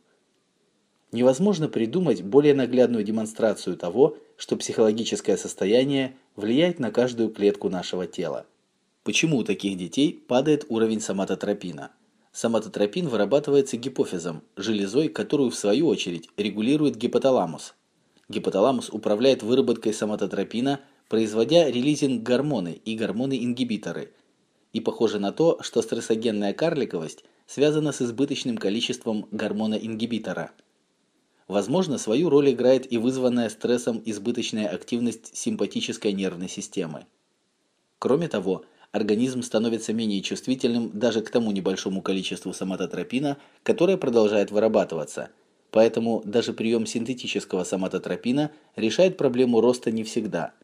A: Невозможно придумать более наглядную демонстрацию того, что психологическое состояние влияет на каждую клетку нашего тела. Почему у таких детей падает уровень соматотропина? Соматотропин вырабатывается гипофизом, железой, которую в свою очередь регулирует гипоталамус. Гипоталамус управляет выработкой соматотропина, производя релизинг-гормоны и гормоны-ингибиторы. И похоже на то, что стрессогенная карликовость связана с избыточным количеством гормона-ингибитора. Возможно, свою роль играет и вызванная стрессом избыточная активность симпатической нервной системы. Кроме того, организм становится менее чувствительным даже к тому небольшому количеству соматотропина, которое продолжает вырабатываться. Поэтому даже прием синтетического соматотропина решает проблему роста не всегда.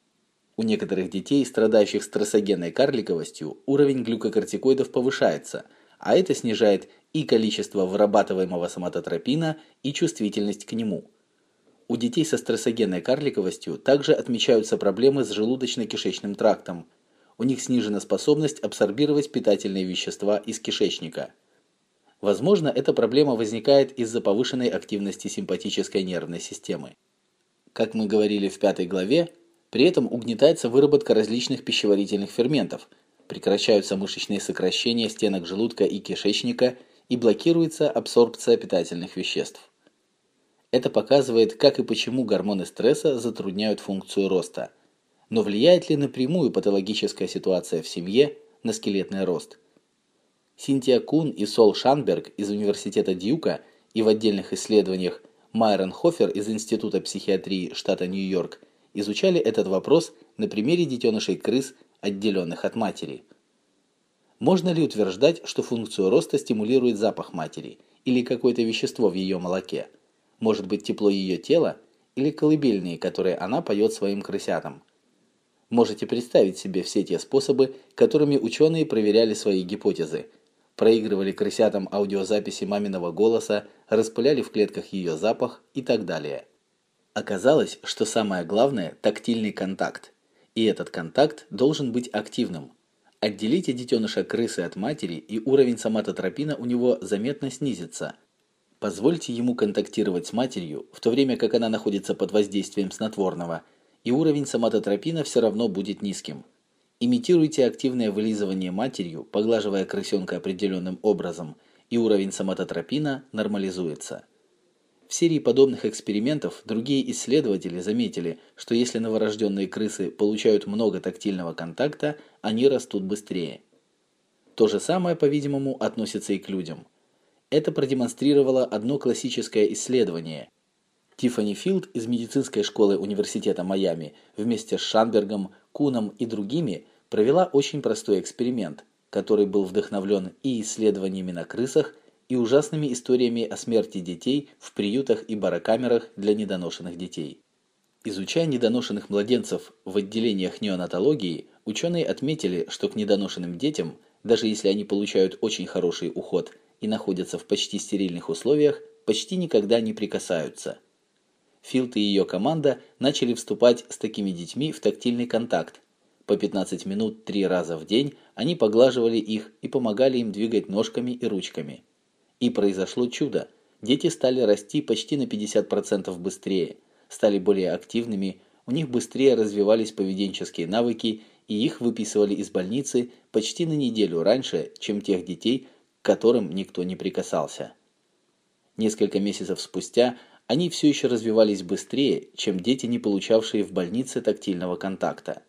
A: У некоторых детей, страдающих стрессогенной карликовостью, уровень глюкокортикоидов повышается, а это снижает и количество вырабатываемого соматотропина, и чувствительность к нему. У детей со стрессогенной карликовостью также отмечаются проблемы с желудочно-кишечным трактом – у них снижена способность абсорбировать питательные вещества из кишечника. Возможно, эта проблема возникает из-за повышенной активности симпатической нервной системы. Как мы говорили в пятой главе, при этом угнетается выработка различных пищеварительных ферментов, прекращаются мышечные сокращения стенок желудка и кишечника и блокируется абсорбция питательных веществ. Это показывает, как и почему гормоны стресса затрудняют функцию роста – но влияет ли напрямую патологическая ситуация в семье на скелетный рост? Синтия Кун и Сол Шанберг из Университета Дьюка и в отдельных исследованиях Майрон Хофер из Института психиатрии штата Нью-Йорк изучали этот вопрос на примере детенышей крыс, отделенных от матери. Можно ли утверждать, что функцию роста стимулирует запах матери или какое-то вещество в ее молоке? Может быть тепло ее тела или колыбельные, которые она поет своим крысятам? Можете представить себе все те способы, которыми ученые проверяли свои гипотезы. Проигрывали крысятам аудиозаписи маминого голоса, распыляли в клетках ее запах и так далее. Оказалось, что самое главное – тактильный контакт. И этот контакт должен быть активным. Отделите детеныша крысы от матери, и уровень соматотропина у него заметно снизится. Позвольте ему контактировать с матерью, в то время как она находится под воздействием снотворного – и уровень соматотропина все равно будет низким. Имитируйте активное вылизывание матерью, поглаживая крысенка определенным образом, и уровень соматотропина нормализуется. В серии подобных экспериментов другие исследователи заметили, что если новорожденные крысы получают много тактильного контакта, они растут быстрее. То же самое, по-видимому, относится и к людям. Это продемонстрировало одно классическое исследование, Тиффани Филд из медицинской школы Университета Майами вместе с Шанбергом, Куном и другими провела очень простой эксперимент, который был вдохновлен и исследованиями на крысах, и ужасными историями о смерти детей в приютах и барокамерах для недоношенных детей. Изучая недоношенных младенцев в отделениях неонатологии, ученые отметили, что к недоношенным детям, даже если они получают очень хороший уход и находятся в почти стерильных условиях, почти никогда не прикасаются – Филд и ее команда начали вступать с такими детьми в тактильный контакт. По 15 минут три раза в день они поглаживали их и помогали им двигать ножками и ручками. И произошло чудо. Дети стали расти почти на 50% быстрее, стали более активными, у них быстрее развивались поведенческие навыки, и их выписывали из больницы почти на неделю раньше, чем тех детей, к которым никто не прикасался. Несколько месяцев спустя они все еще развивались быстрее, чем дети, не получавшие в больнице тактильного контакта.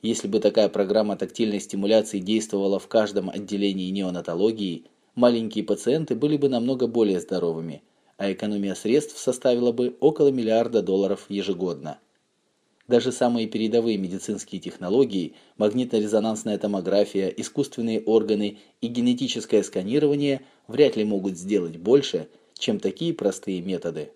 A: Если бы такая программа тактильной стимуляции действовала в каждом отделении неонатологии, маленькие пациенты были бы намного более здоровыми, а экономия средств составила бы около миллиарда долларов ежегодно. Даже самые передовые медицинские технологии, магнитно-резонансная томография, искусственные органы и генетическое сканирование вряд ли могут сделать больше, чем такие простые методы.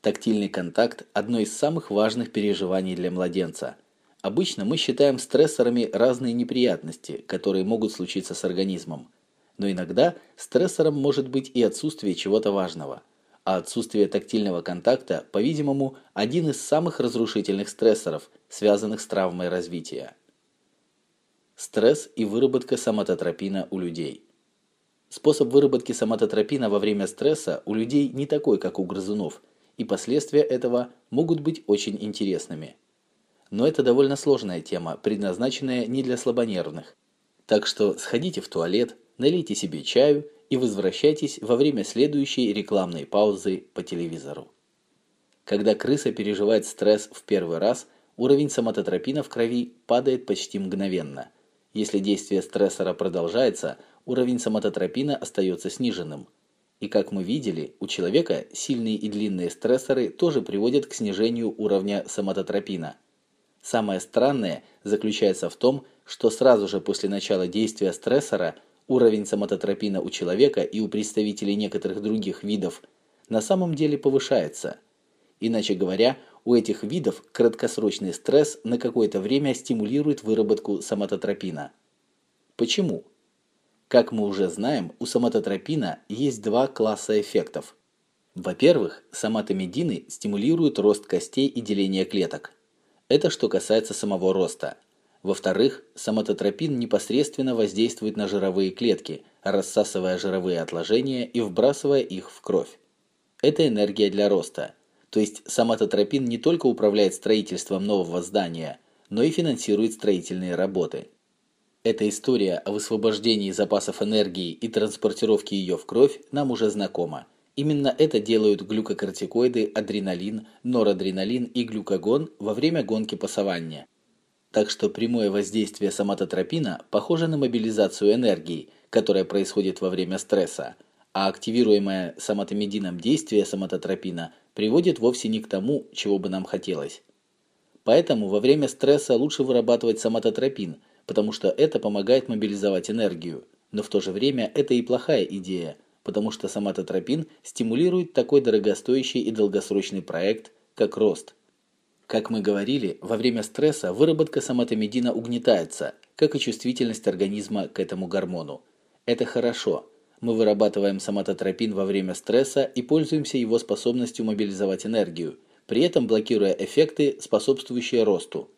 A: Тактильный контакт – одно из самых важных переживаний для младенца. Обычно мы считаем стрессорами разные неприятности, которые могут случиться с организмом. Но иногда стрессором может быть и отсутствие чего-то важного – а отсутствие тактильного контакта, по-видимому, один из самых разрушительных стрессоров, связанных с травмой развития. Стресс и выработка соматотропина у людей. Способ выработки соматотропина во время стресса у людей не такой, как у грызунов, и последствия этого могут быть очень интересными. Но это довольно сложная тема, предназначенная не для слабонервных. Так что сходите в туалет, налейте себе чаю и возвращайтесь во время следующей рекламной паузы по телевизору. Когда крыса переживает стресс в первый раз, уровень соматотропина в крови падает почти мгновенно. Если действие стрессора продолжается, уровень соматотропина остается сниженным. И как мы видели, у человека сильные и длинные стрессоры тоже приводят к снижению уровня соматотропина. Самое странное заключается в том, что сразу же после начала действия стрессора – уровень соматотропина у человека и у представителей некоторых других видов на самом деле повышается. Иначе говоря, у этих видов краткосрочный стресс на какое-то время стимулирует выработку соматотропина. Почему? Как мы уже знаем, у соматотропина есть два класса эффектов. Во-первых, соматомедины стимулируют рост костей и деление клеток. Это что касается самого роста – во-вторых, соматотропин непосредственно воздействует на жировые клетки, рассасывая жировые отложения и вбрасывая их в кровь. Это энергия для роста. То есть соматотропин не только управляет строительством нового здания, но и финансирует строительные работы. Эта история о высвобождении запасов энергии и транспортировке ее в кровь нам уже знакома. Именно это делают глюкокортикоиды, адреналин, норадреналин и глюкагон во время гонки по саванне. Так что прямое воздействие соматотропина похоже на мобилизацию энергии, которая происходит во время стресса, а активируемое соматомедином действие соматотропина приводит вовсе не к тому, чего бы нам хотелось. Поэтому во время стресса лучше вырабатывать соматотропин, потому что это помогает мобилизовать энергию. Но в то же время это и плохая идея, потому что соматотропин стимулирует такой дорогостоящий и долгосрочный проект, как рост – как мы говорили, во время стресса выработка соматомедина угнетается, как и чувствительность организма к этому гормону. Это хорошо. Мы вырабатываем соматотропин во время стресса и пользуемся его способностью мобилизовать энергию, при этом блокируя эффекты, способствующие росту.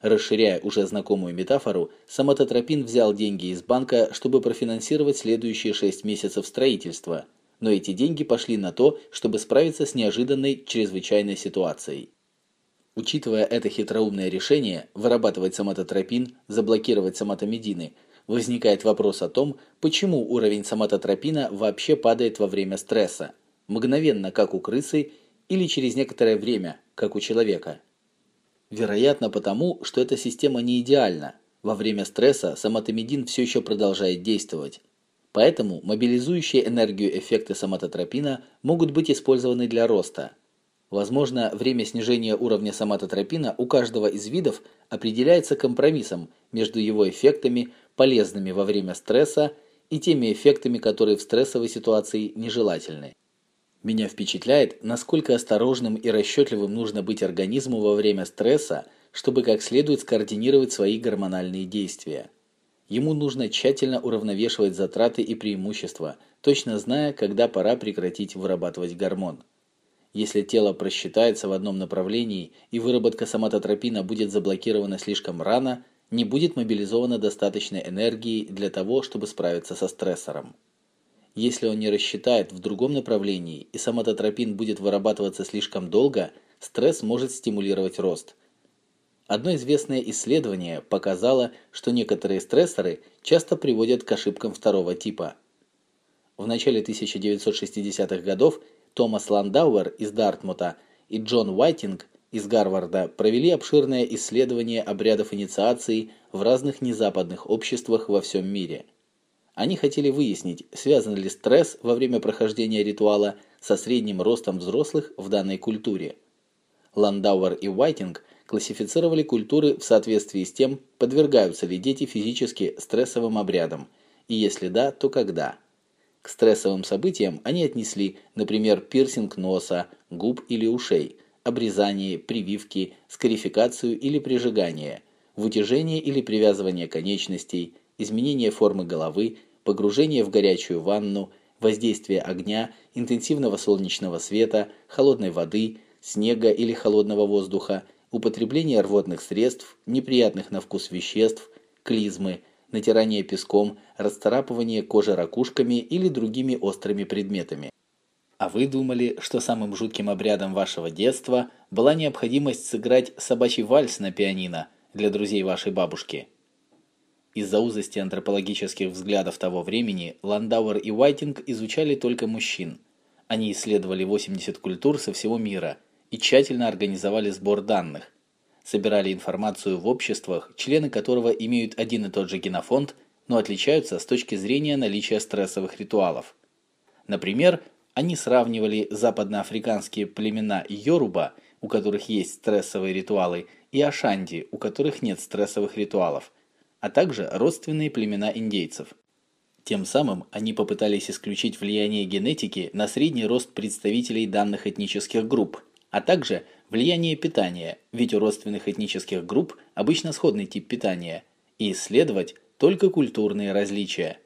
A: Расширяя уже знакомую метафору, соматотропин взял деньги из банка, чтобы профинансировать следующие 6 месяцев строительства, но эти деньги пошли на то, чтобы справиться с неожиданной чрезвычайной ситуацией. Учитывая это хитроумное решение вырабатывать соматотропин, заблокировать соматомедины, возникает вопрос о том, почему уровень соматотропина вообще падает во время стресса, мгновенно, как у крысы, или через некоторое время, как у человека. Вероятно потому, что эта система не идеальна. Во время стресса соматомедин все еще продолжает действовать. Поэтому мобилизующие энергию эффекты соматотропина могут быть использованы для роста – Возможно, время снижения уровня соматотропина у каждого из видов определяется компромиссом между его эффектами, полезными во время стресса, и теми эффектами, которые в стрессовой ситуации нежелательны. Меня впечатляет, насколько осторожным и расчетливым нужно быть организму во время стресса, чтобы как следует скоординировать свои гормональные действия. Ему нужно тщательно уравновешивать затраты и преимущества, точно зная, когда пора прекратить вырабатывать гормон. Если тело просчитается в одном направлении и выработка соматотропина будет заблокирована слишком рано, не будет мобилизовано достаточной энергии для того, чтобы справиться со стрессором. Если он не рассчитает в другом направлении и соматотропин будет вырабатываться слишком долго, стресс может стимулировать рост. Одно известное исследование показало, что некоторые стрессоры часто приводят к ошибкам второго типа. В начале 1960-х годов Томас Ландауэр из Дартмута и Джон Уайтинг из Гарварда провели обширное исследование обрядов инициации в разных незападных обществах во всем мире. Они хотели выяснить, связан ли стресс во время прохождения ритуала со средним ростом взрослых в данной культуре. Ландауэр и Уайтинг классифицировали культуры в соответствии с тем, подвергаются ли дети физически стрессовым обрядам, и если да, то когда. К стрессовым событиям они отнесли, например, пирсинг носа, губ или ушей, обрезание, прививки, скарификацию или прижигание, вытяжение или привязывание конечностей, изменение формы головы, погружение в горячую ванну, воздействие огня, интенсивного солнечного света, холодной воды, снега или холодного воздуха, употребление рвотных средств, неприятных на вкус веществ, клизмы, натирание песком, расцарапывание кожи ракушками или другими острыми предметами. А вы думали, что самым жутким обрядом вашего детства была необходимость сыграть собачий вальс на пианино для друзей вашей бабушки? Из-за узости антропологических взглядов того времени Ландауэр и Уайтинг изучали только мужчин. Они исследовали 80 культур со всего мира и тщательно организовали сбор данных. Собирали информацию в обществах, члены которого имеют один и тот же генофонд, но отличаются с точки зрения наличия стрессовых ритуалов. Например, они сравнивали западноафриканские племена Йоруба, у которых есть стрессовые ритуалы, и Ашанди, у которых нет стрессовых ритуалов – а также родственные племена индейцев. Тем самым они попытались исключить влияние генетики на средний рост представителей данных этнических групп, а также влияние питания, ведь у родственных этнических групп обычно сходный тип питания, и исследовать только культурные различия.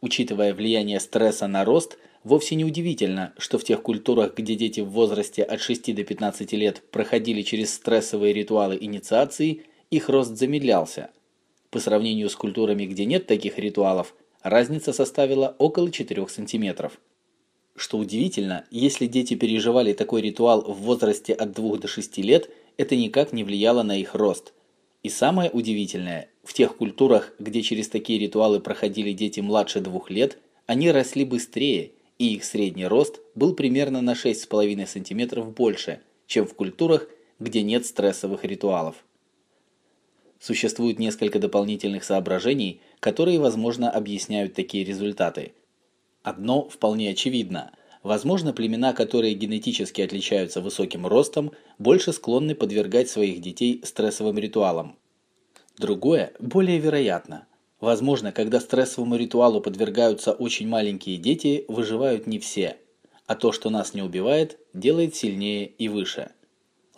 A: Учитывая влияние стресса на рост, вовсе не удивительно, что в тех культурах, где дети в возрасте от 6 до 15 лет проходили через стрессовые ритуалы инициации, их рост замедлялся – по сравнению с культурами, где нет таких ритуалов, разница составила около 4 сантиметров. Что удивительно, если дети переживали такой ритуал в возрасте от 2 до 6 лет, это никак не влияло на их рост. И самое удивительное, в тех культурах, где через такие ритуалы проходили дети младше 2 лет, они росли быстрее, и их средний рост был примерно на 6,5 см больше, чем в культурах, где нет стрессовых ритуалов. Существует несколько дополнительных соображений, которые, возможно, объясняют такие результаты. Одно вполне очевидно. Возможно, племена, которые генетически отличаются высоким ростом, больше склонны подвергать своих детей стрессовым ритуалам. Другое более вероятно. Возможно, когда стрессовому ритуалу подвергаются очень маленькие дети, выживают не все. А то, что нас не убивает, делает сильнее и выше.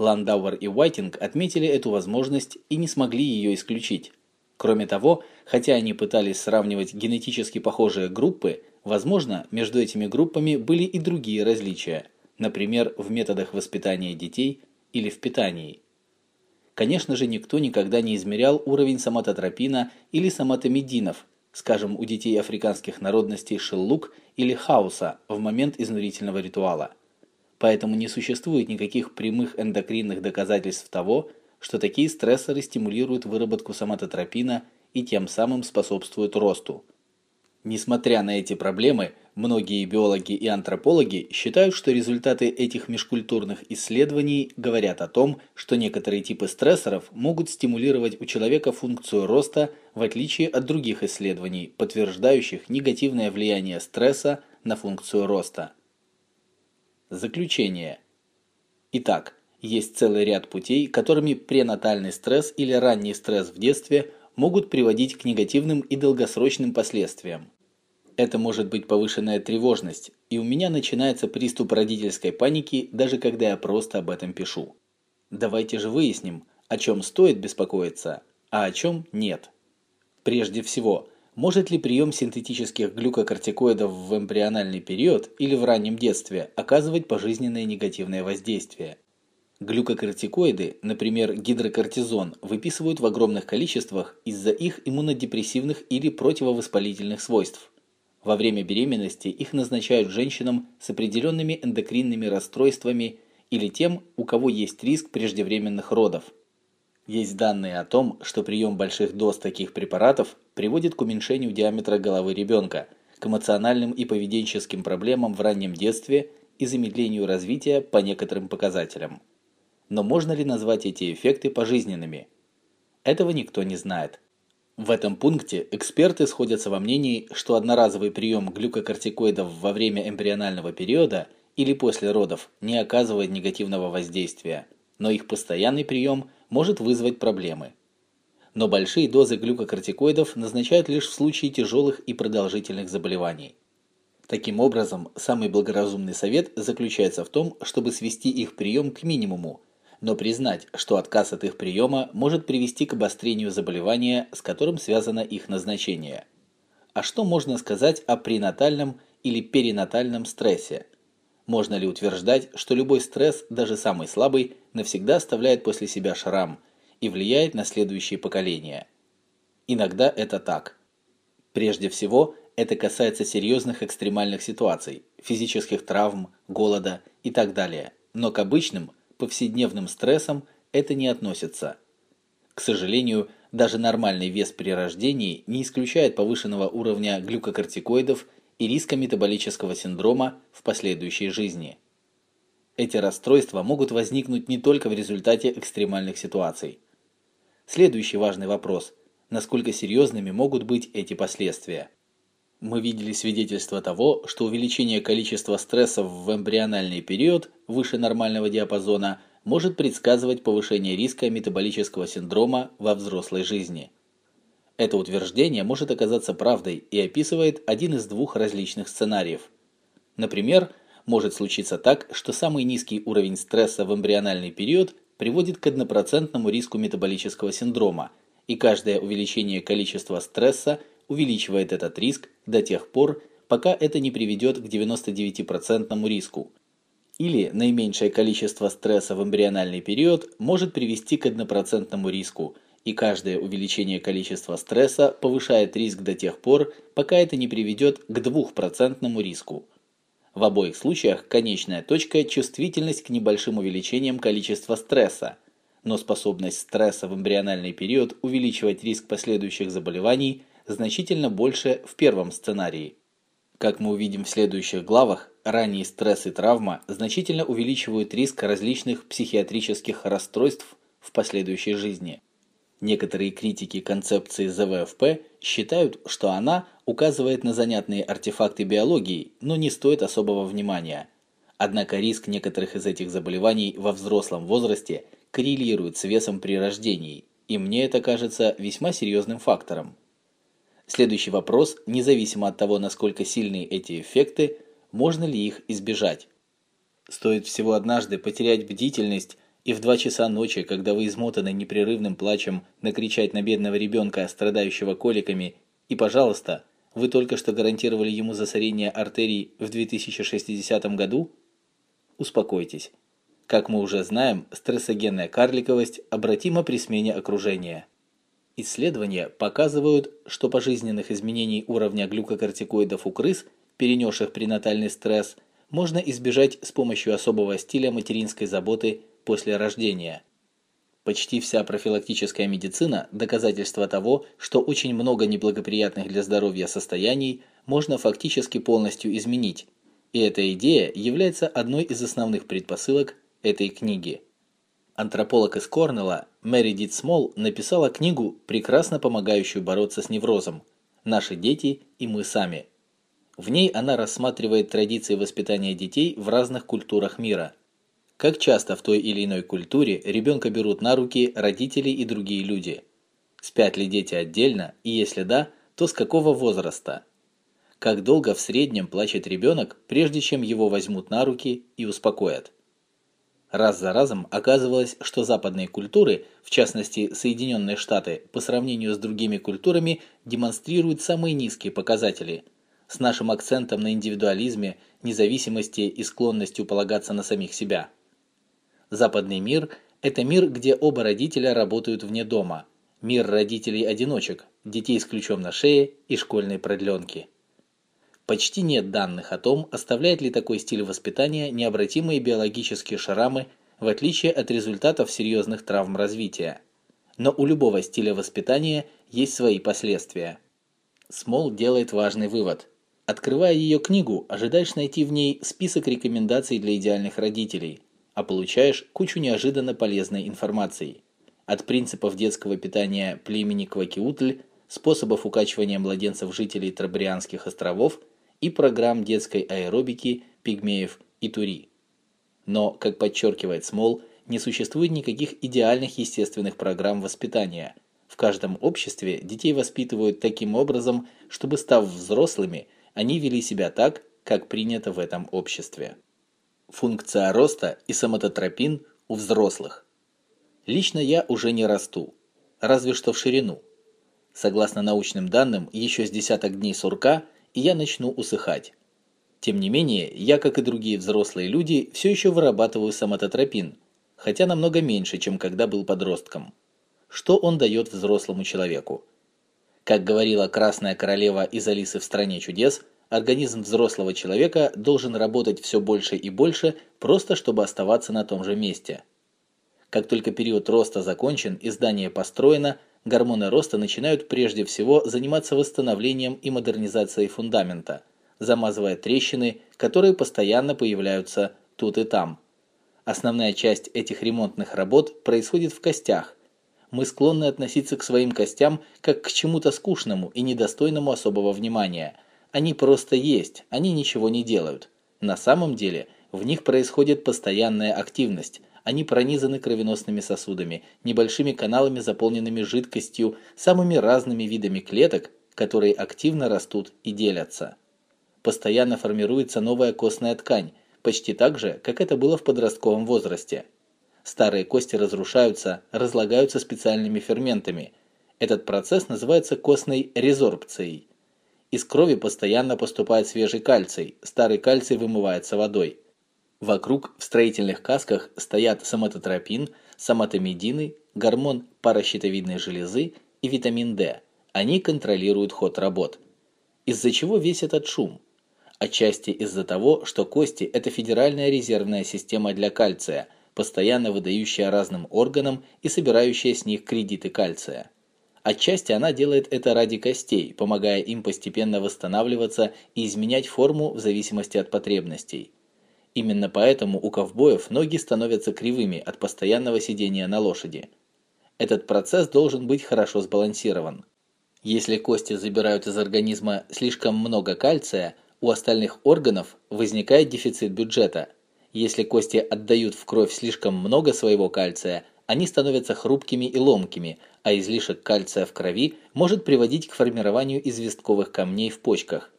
A: Ландауэр и Уайтинг отметили эту возможность и не смогли ее исключить. Кроме того, хотя они пытались сравнивать генетически похожие группы, возможно, между этими группами были и другие различия, например, в методах воспитания детей или в питании. Конечно же, никто никогда не измерял уровень соматотропина или соматомединов, скажем, у детей африканских народностей шиллук или хауса в момент изнурительного ритуала – Поэтому не существует никаких прямых эндокринных доказательств того, что такие стрессоры стимулируют выработку соматотропина и тем самым способствуют росту. Несмотря на эти проблемы, многие биологи и антропологи считают, что результаты этих межкультурных исследований говорят о том, что некоторые типы стрессоров могут стимулировать у человека функцию роста, в отличие от других исследований, подтверждающих негативное влияние стресса на функцию роста. Заключение. Итак, есть целый ряд путей, которыми пренатальный стресс или ранний стресс в детстве могут приводить к негативным и долгосрочным последствиям. Это может быть повышенная тревожность, и у меня начинается приступ родительской паники, даже когда я просто об этом пишу. Давайте же выясним, о чем стоит беспокоиться, а о чем нет. Прежде всего, может ли прием синтетических глюкокортикоидов в эмбриональный период или в раннем детстве оказывать пожизненное негативное воздействие? Глюкокортикоиды, например, гидрокортизон, выписывают в огромных количествах из-за их иммунодепрессивных или противовоспалительных свойств. Во время беременности их назначают женщинам с определенными эндокринными расстройствами или тем, у кого есть риск преждевременных родов. Есть данные о том, что прием больших доз таких препаратов приводит к уменьшению диаметра головы ребенка, к эмоциональным и поведенческим проблемам в раннем детстве и замедлению развития по некоторым показателям. Но можно ли назвать эти эффекты пожизненными? Этого никто не знает. В этом пункте эксперты сходятся во мнении, что одноразовый прием глюкокортикоидов во время эмбрионального периода или после родов не оказывает негативного воздействия, но их постоянный прием может вызвать проблемы. Но большие дозы глюкокортикоидов назначают лишь в случае тяжелых и продолжительных заболеваний. Таким образом, самый благоразумный совет заключается в том, чтобы свести их прием к минимуму но признать, что отказ от их приема может привести к обострению заболевания, с которым связано их назначение. А что можно сказать о пренатальном или перинатальном стрессе? Можно ли утверждать, что любой стресс, даже самый слабый, навсегда оставляет после себя шрам и влияет на следующие поколения? Иногда это так. Прежде всего, это касается серьезных экстремальных ситуаций, физических травм, голода и так далее. Но к обычным – повседневным стрессам это не относится. К сожалению, даже нормальный вес при рождении не исключает повышенного уровня глюкокортикоидов и риска метаболического синдрома в последующей жизни. Эти расстройства могут возникнуть не только в результате экстремальных ситуаций. Следующий важный вопрос – насколько серьезными могут быть эти последствия? Мы видели свидетельство того, что увеличение количества стрессов в эмбриональный период выше нормального диапазона может предсказывать повышение риска метаболического синдрома во взрослой жизни. Это утверждение может оказаться правдой и описывает один из двух различных сценариев. Например, может случиться так, что самый низкий уровень стресса в эмбриональный период приводит к однопроцентному риску метаболического синдрома, и каждое увеличение количества стресса увеличивает этот риск до тех пор, пока это не приведет к 99% риску. Или наименьшее количество стресса в эмбриональный период может привести к 1% риску, и каждое увеличение количества стресса повышает риск до тех пор, пока это не приведет к 2% риску. В обоих случаях конечная точка – чувствительность к небольшим увеличениям количества стресса, но способность стресса в эмбриональный период увеличивать риск последующих заболеваний значительно больше в первом сценарии. Как мы увидим в следующих главах, ранний стресс и травма значительно увеличивают риск различных психиатрических расстройств в последующей жизни. Некоторые критики концепции ЗВФП считают, что она указывает на занятные артефакты биологии, но не стоит особого внимания. Однако риск некоторых из этих заболеваний во взрослом возрасте коррелирует с весом при рождении, и мне это кажется весьма серьезным фактором. Следующий вопрос, независимо от того, насколько сильны эти эффекты, можно ли их избежать. Стоит всего однажды потерять бдительность и в 2 часа ночи, когда вы измотаны непрерывным плачем, накричать на бедного ребенка, страдающего коликами, и, пожалуйста, вы только что гарантировали ему засорение артерий в 2060 году? Успокойтесь. Как мы уже знаем, стрессогенная карликовость обратима при смене окружения. Исследования показывают, что пожизненных изменений уровня глюкокортикоидов у крыс, перенесших пренатальный стресс, можно избежать с помощью особого стиля материнской заботы после рождения. Почти вся профилактическая медицина – доказательство того, что очень много неблагоприятных для здоровья состояний можно фактически полностью изменить. И эта идея является одной из основных предпосылок этой книги. Антрополог из Корнелла Мэридит Смол написала книгу, прекрасно помогающую бороться с неврозом «Наши дети и мы сами». В ней она рассматривает традиции воспитания детей в разных культурах мира. Как часто в той или иной культуре ребенка берут на руки родители и другие люди? Спят ли дети отдельно, и если да, то с какого возраста? Как долго в среднем плачет ребенок, прежде чем его возьмут на руки и успокоят? Раз за разом оказывалось, что западные культуры, в частности Соединенные Штаты, по сравнению с другими культурами, демонстрируют самые низкие показатели. С нашим акцентом на индивидуализме, независимости и склонностью полагаться на самих себя. Западный мир – это мир, где оба родителя работают вне дома. Мир родителей-одиночек, детей с ключом на шее и школьной продленки. Почти нет данных о том, оставляет ли такой стиль воспитания необратимые биологические шрамы, в отличие от результатов серьезных травм развития. Но у любого стиля воспитания есть свои последствия. Смол делает важный вывод. Открывая ее книгу, ожидаешь найти в ней список рекомендаций для идеальных родителей, а получаешь кучу неожиданно полезной информации. От принципов детского питания племени Квакиутль способов укачивания младенцев жителей Трабрианских островов и программ детской аэробики пигмеев и тури. Но, как подчеркивает Смол, не существует никаких идеальных естественных программ воспитания. В каждом обществе детей воспитывают таким образом, чтобы став взрослыми, они вели себя так, как принято в этом обществе. Функция роста и соматотропин у взрослых. Лично я уже не расту, разве что в ширину. Согласно научным данным, еще с десяток дней сурка, и я начну усыхать. Тем не менее, я, как и другие взрослые люди, все еще вырабатываю соматотропин, хотя намного меньше, чем когда был подростком. Что он дает взрослому человеку? Как говорила красная королева из Алисы в стране чудес, организм взрослого человека должен работать все больше и больше, просто чтобы оставаться на том же месте. Как только период роста закончен и здание построено, гормоны роста начинают прежде всего заниматься восстановлением и модернизацией фундамента – замазывая трещины, которые постоянно появляются тут и там. Основная часть этих ремонтных работ происходит в костях. Мы склонны относиться к своим костям как к чему-то скучному и недостойному особого внимания. Они просто есть, они ничего не делают. На самом деле, в них происходит постоянная активность. Они пронизаны кровеносными сосудами, небольшими каналами, заполненными жидкостью, самыми разными видами клеток, которые активно растут и делятся постоянно формируется новая костная ткань, почти так же, как это было в подростковом возрасте. Старые кости разрушаются, разлагаются специальными ферментами. Этот процесс называется костной резорбцией. Из крови постоянно поступает свежий кальций, старый кальций вымывается водой. Вокруг в строительных касках стоят соматотропин, соматомедины, гормон паращитовидной железы и витамин D. Они контролируют ход работ. Из-за чего весь этот шум? Отчасти из-за того, что кости – это федеральная резервная система для кальция, постоянно выдающая разным органам и собирающая с них кредиты кальция. Отчасти она делает это ради костей, помогая им постепенно восстанавливаться и изменять форму в зависимости от потребностей. Именно поэтому у ковбоев ноги становятся кривыми от постоянного сидения на лошади. Этот процесс должен быть хорошо сбалансирован. Если кости забирают из организма слишком много кальция – у остальных органов возникает дефицит бюджета. Если кости отдают в кровь слишком много своего кальция, они становятся хрупкими и ломкими, а излишек кальция в крови может приводить к формированию известковых камней в почках.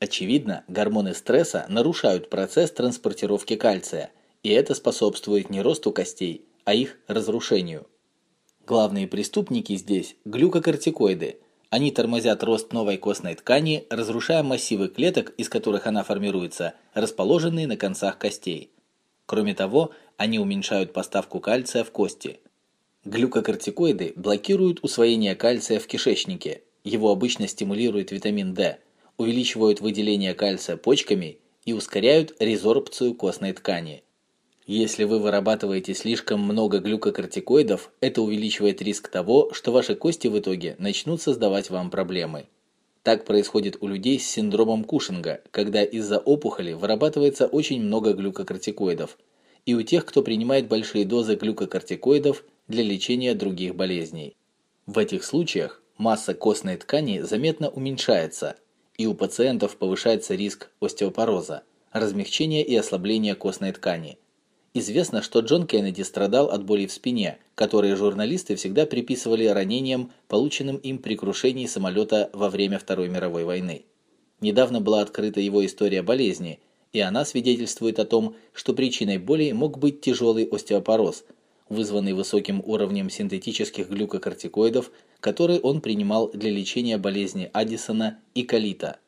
A: Очевидно, гормоны стресса нарушают процесс транспортировки кальция, и это способствует не росту костей, а их разрушению. Главные преступники здесь – глюкокортикоиды, они тормозят рост новой костной ткани, разрушая массивы клеток, из которых она формируется, расположенные на концах костей. Кроме того, они уменьшают поставку кальция в кости. Глюкокортикоиды блокируют усвоение кальция в кишечнике. Его обычно стимулирует витамин D, увеличивают выделение кальция почками и ускоряют резорбцию костной ткани. Если вы вырабатываете слишком много глюкокортикоидов, это увеличивает риск того, что ваши кости в итоге начнут создавать вам проблемы. Так происходит у людей с синдромом Кушинга, когда из-за опухоли вырабатывается очень много глюкокортикоидов, и у тех, кто принимает большие дозы глюкокортикоидов для лечения других болезней. В этих случаях масса костной ткани заметно уменьшается, и у пациентов повышается риск остеопороза, размягчения и ослабления костной ткани – Известно, что Джон Кеннеди страдал от боли в спине, которые журналисты всегда приписывали ранениям, полученным им при крушении самолета во время Второй мировой войны. Недавно была открыта его история болезни, и она свидетельствует о том, что причиной боли мог быть тяжелый остеопороз, вызванный высоким уровнем синтетических глюкокортикоидов, которые он принимал для лечения болезни Аддисона и колита –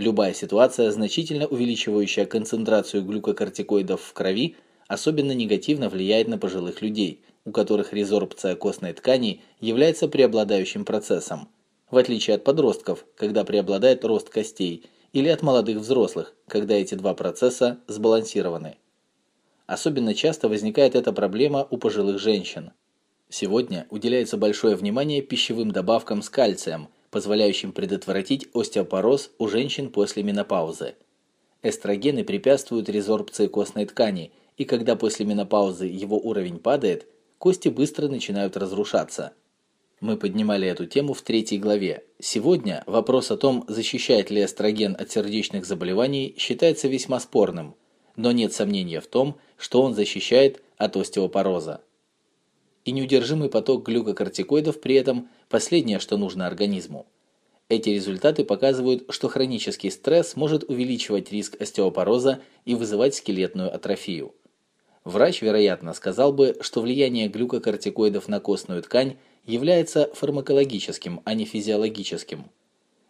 A: Любая ситуация, значительно увеличивающая концентрацию глюкокортикоидов в крови, особенно негативно влияет на пожилых людей, у которых резорбция костной ткани является преобладающим процессом, в отличие от подростков, когда преобладает рост костей, или от молодых взрослых, когда эти два процесса сбалансированы. Особенно часто возникает эта проблема у пожилых женщин. Сегодня уделяется большое внимание пищевым добавкам с кальцием – позволяющим предотвратить остеопороз у женщин после менопаузы. Эстрогены препятствуют резорбции костной ткани, и когда после менопаузы его уровень падает, кости быстро начинают разрушаться. Мы поднимали эту тему в третьей главе. Сегодня вопрос о том, защищает ли эстроген от сердечных заболеваний, считается весьма спорным, но нет сомнения в том, что он защищает от остеопороза. И неудержимый поток глюкокортикоидов при этом – последнее, что нужно организму. Эти результаты показывают, что хронический стресс может увеличивать риск остеопороза и вызывать скелетную атрофию. Врач, вероятно, сказал бы, что влияние глюкокортикоидов на костную ткань является фармакологическим, а не физиологическим.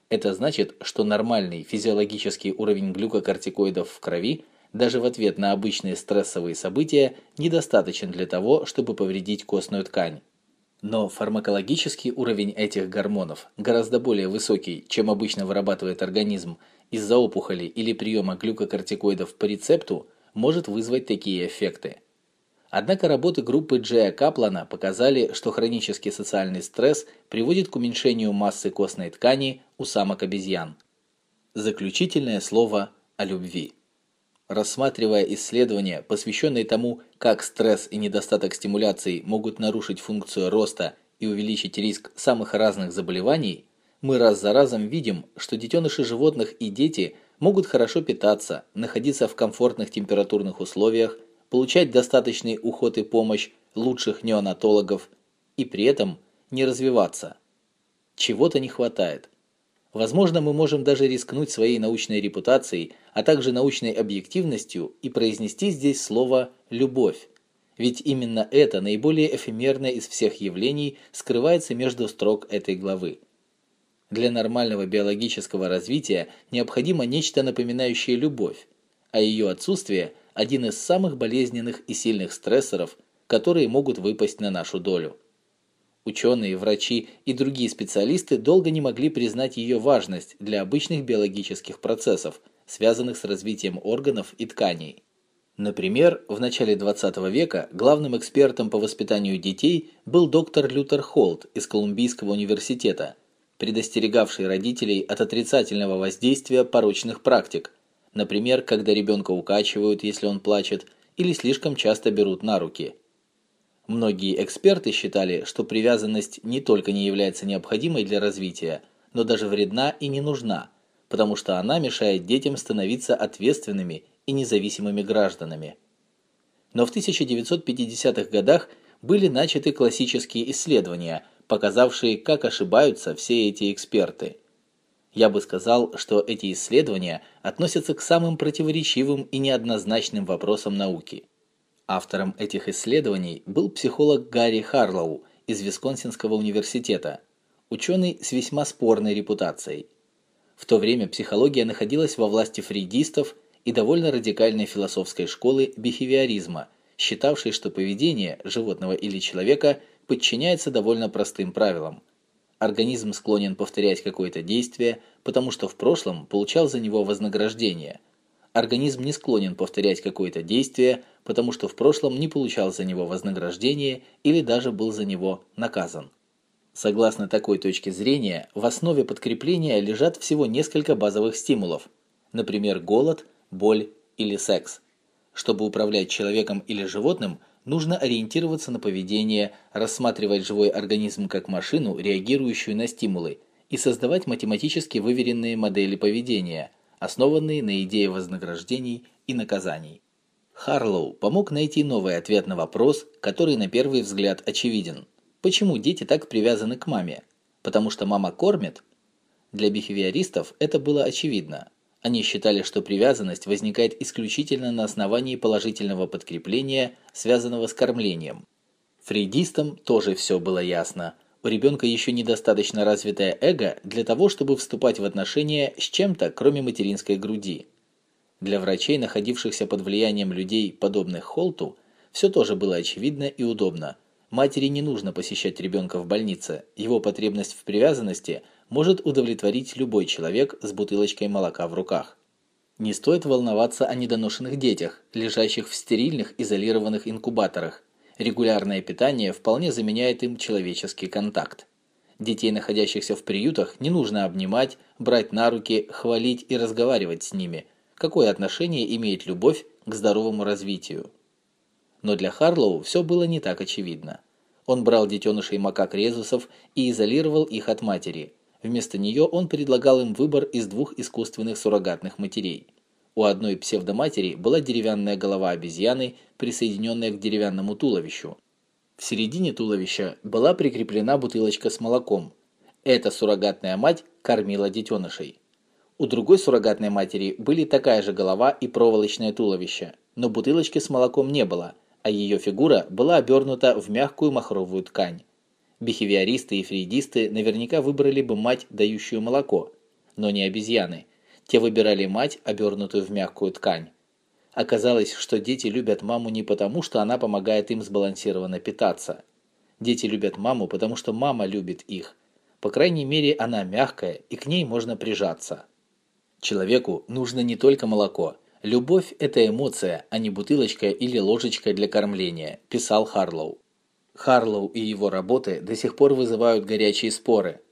A: Это значит, что нормальный физиологический уровень глюкокортикоидов в крови даже в ответ на обычные стрессовые события недостаточен для того, чтобы повредить костную ткань. Но фармакологический уровень этих гормонов гораздо более высокий, чем обычно вырабатывает организм из-за опухоли или приема глюкокортикоидов по рецепту, может вызвать такие эффекты. Однако работы группы Джея Каплана показали, что хронический социальный стресс приводит к уменьшению массы костной ткани у самок обезьян. Заключительное слово о любви. Рассматривая исследования, посвященные тому, как стресс и недостаток стимуляции могут нарушить функцию роста и увеличить риск самых разных заболеваний, мы раз за разом видим, что детеныши животных и дети могут хорошо питаться, находиться в комфортных температурных условиях, получать достаточный уход и помощь лучших неонатологов и при этом не развиваться. Чего-то не хватает. Возможно, мы можем даже рискнуть своей научной репутацией, а также научной объективностью и произнести здесь слово «любовь». Ведь именно это наиболее эфемерное из всех явлений скрывается между строк этой главы. Для нормального биологического развития необходимо нечто напоминающее любовь, а ее отсутствие – один из самых болезненных и сильных стрессоров, которые могут выпасть на нашу долю. Ученые, врачи и другие специалисты долго не могли признать ее важность для обычных биологических процессов, связанных с развитием органов и тканей. Например, в начале 20 века главным экспертом по воспитанию детей был доктор Лютер Холт из Колумбийского университета, предостерегавший родителей от отрицательного воздействия порочных практик, например, когда ребенка укачивают, если он плачет, или слишком часто берут на руки. Многие эксперты считали, что привязанность не только не является необходимой для развития, но даже вредна и не нужна, потому что она мешает детям становиться ответственными и независимыми гражданами. Но в 1950-х годах были начаты классические исследования, показавшие, как ошибаются все эти эксперты. Я бы сказал, что эти исследования относятся к самым противоречивым и неоднозначным вопросам науки. Автором этих исследований был психолог Гарри Харлоу из Висконсинского университета, ученый с весьма спорной репутацией. В то время психология находилась во власти фрейдистов и довольно радикальной философской школы бихевиоризма, считавшей, что поведение животного или человека подчиняется довольно простым правилам. Организм склонен повторять какое-то действие, потому что в прошлом получал за него вознаграждение. Организм не склонен повторять какое-то действие, потому что в прошлом не получал за него вознаграждение или даже был за него наказан. Согласно такой точке зрения, в основе подкрепления лежат всего несколько базовых стимулов, например, голод, боль или секс. Чтобы управлять человеком или животным – нужно ориентироваться на поведение, рассматривать живой организм как машину, реагирующую на стимулы, и создавать математически выверенные модели поведения, основанные на идее вознаграждений и наказаний. Харлоу помог найти новый ответ на вопрос, который на первый взгляд очевиден. Почему дети так привязаны к маме? Потому что мама кормит? Для бихевиористов это было очевидно. Они считали, что привязанность возникает исключительно на основании положительного подкрепления, связанного с кормлением. Фрейдистам тоже все было ясно. У ребенка еще недостаточно развитое эго для того, чтобы вступать в отношения с чем-то, кроме материнской груди. Для врачей, находившихся под влиянием людей, подобных Холту, все тоже было очевидно и удобно. Матери не нужно посещать ребенка в больнице, его потребность в привязанности может удовлетворить любой человек с бутылочкой молока в руках. Не стоит волноваться о недоношенных детях, лежащих в стерильных изолированных инкубаторах. Регулярное питание вполне заменяет им человеческий контакт. Детей, находящихся в приютах, не нужно обнимать, брать на руки, хвалить и разговаривать с ними. Какое отношение имеет любовь к здоровому развитию? Но для Харлоу все было не так очевидно. Он брал детенышей макак-резусов и изолировал их от матери. Вместо нее он предлагал им выбор из двух искусственных суррогатных матерей. У одной псевдоматери была деревянная голова обезьяны, присоединенная к деревянному туловищу. В середине туловища была прикреплена бутылочка с молоком. Эта суррогатная мать кормила детенышей. У другой суррогатной матери были такая же голова и проволочное туловище, но бутылочки с молоком не было, а ее фигура была обернута в мягкую махровую ткань. Бихевиористы и фрейдисты наверняка выбрали бы мать, дающую молоко, но не обезьяны. Те выбирали мать, обернутую в мягкую ткань. Оказалось, что дети любят маму не потому, что она помогает им сбалансированно питаться. Дети любят маму, потому что мама любит их. По крайней мере, она мягкая, и к ней можно прижаться. Человеку нужно не только молоко. Любовь – это эмоция, а не бутылочка или ложечка для кормления, писал Харлоу. Харлоу и его работы до сих пор вызывают горячие споры.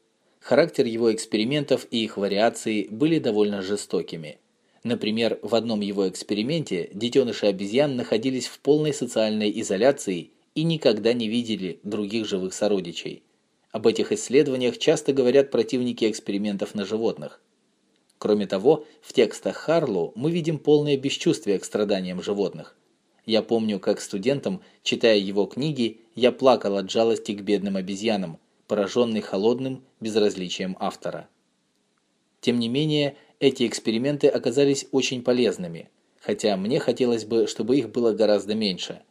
A: Характер его экспериментов и их вариации были довольно жестокими. Например, в одном его эксперименте детеныши обезьян находились в полной социальной изоляции и никогда не видели других живых сородичей. Об этих исследованиях часто говорят противники экспериментов на животных. Кроме того, в текстах Харлоу мы видим полное бесчувствие к страданиям животных. Я помню, как студентом, читая его книги, я плакал от жалости к бедным обезьянам, пораженный холодным безразличием автора. Тем не менее, эти эксперименты оказались очень полезными, хотя мне хотелось бы, чтобы их было гораздо меньше.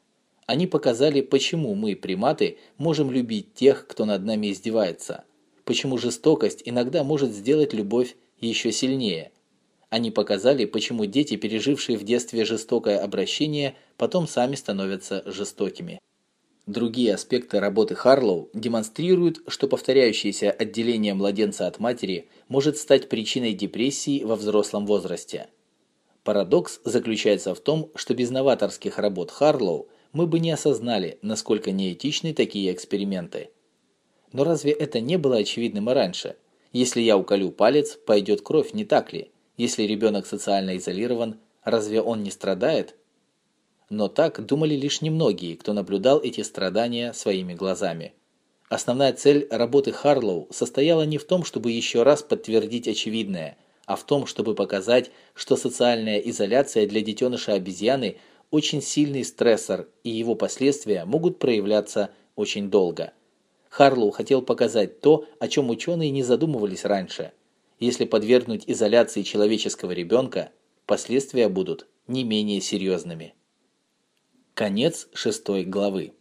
A: Они показали, почему мы, приматы, можем любить тех, кто над нами издевается, почему жестокость иногда может сделать любовь еще сильнее – они показали, почему дети, пережившие в детстве жестокое обращение, потом сами становятся жестокими. Другие аспекты работы Харлоу демонстрируют, что повторяющееся отделение младенца от матери может стать причиной депрессии во взрослом возрасте. Парадокс заключается в том, что без новаторских работ Харлоу мы бы не осознали, насколько неэтичны такие эксперименты. Но разве это не было очевидным и раньше? Если я уколю палец, пойдет кровь, не так ли? Если ребенок социально изолирован, разве он не страдает? Но так думали лишь немногие, кто наблюдал эти страдания своими глазами. Основная цель работы Харлоу состояла не в том, чтобы еще раз подтвердить очевидное, а в том, чтобы показать, что социальная изоляция для детеныша обезьяны очень сильный стрессор, и его последствия могут проявляться очень долго. Харлоу хотел показать то, о чем ученые не задумывались раньше – если подвергнуть изоляции человеческого ребенка, последствия будут не менее серьезными. Конец шестой главы.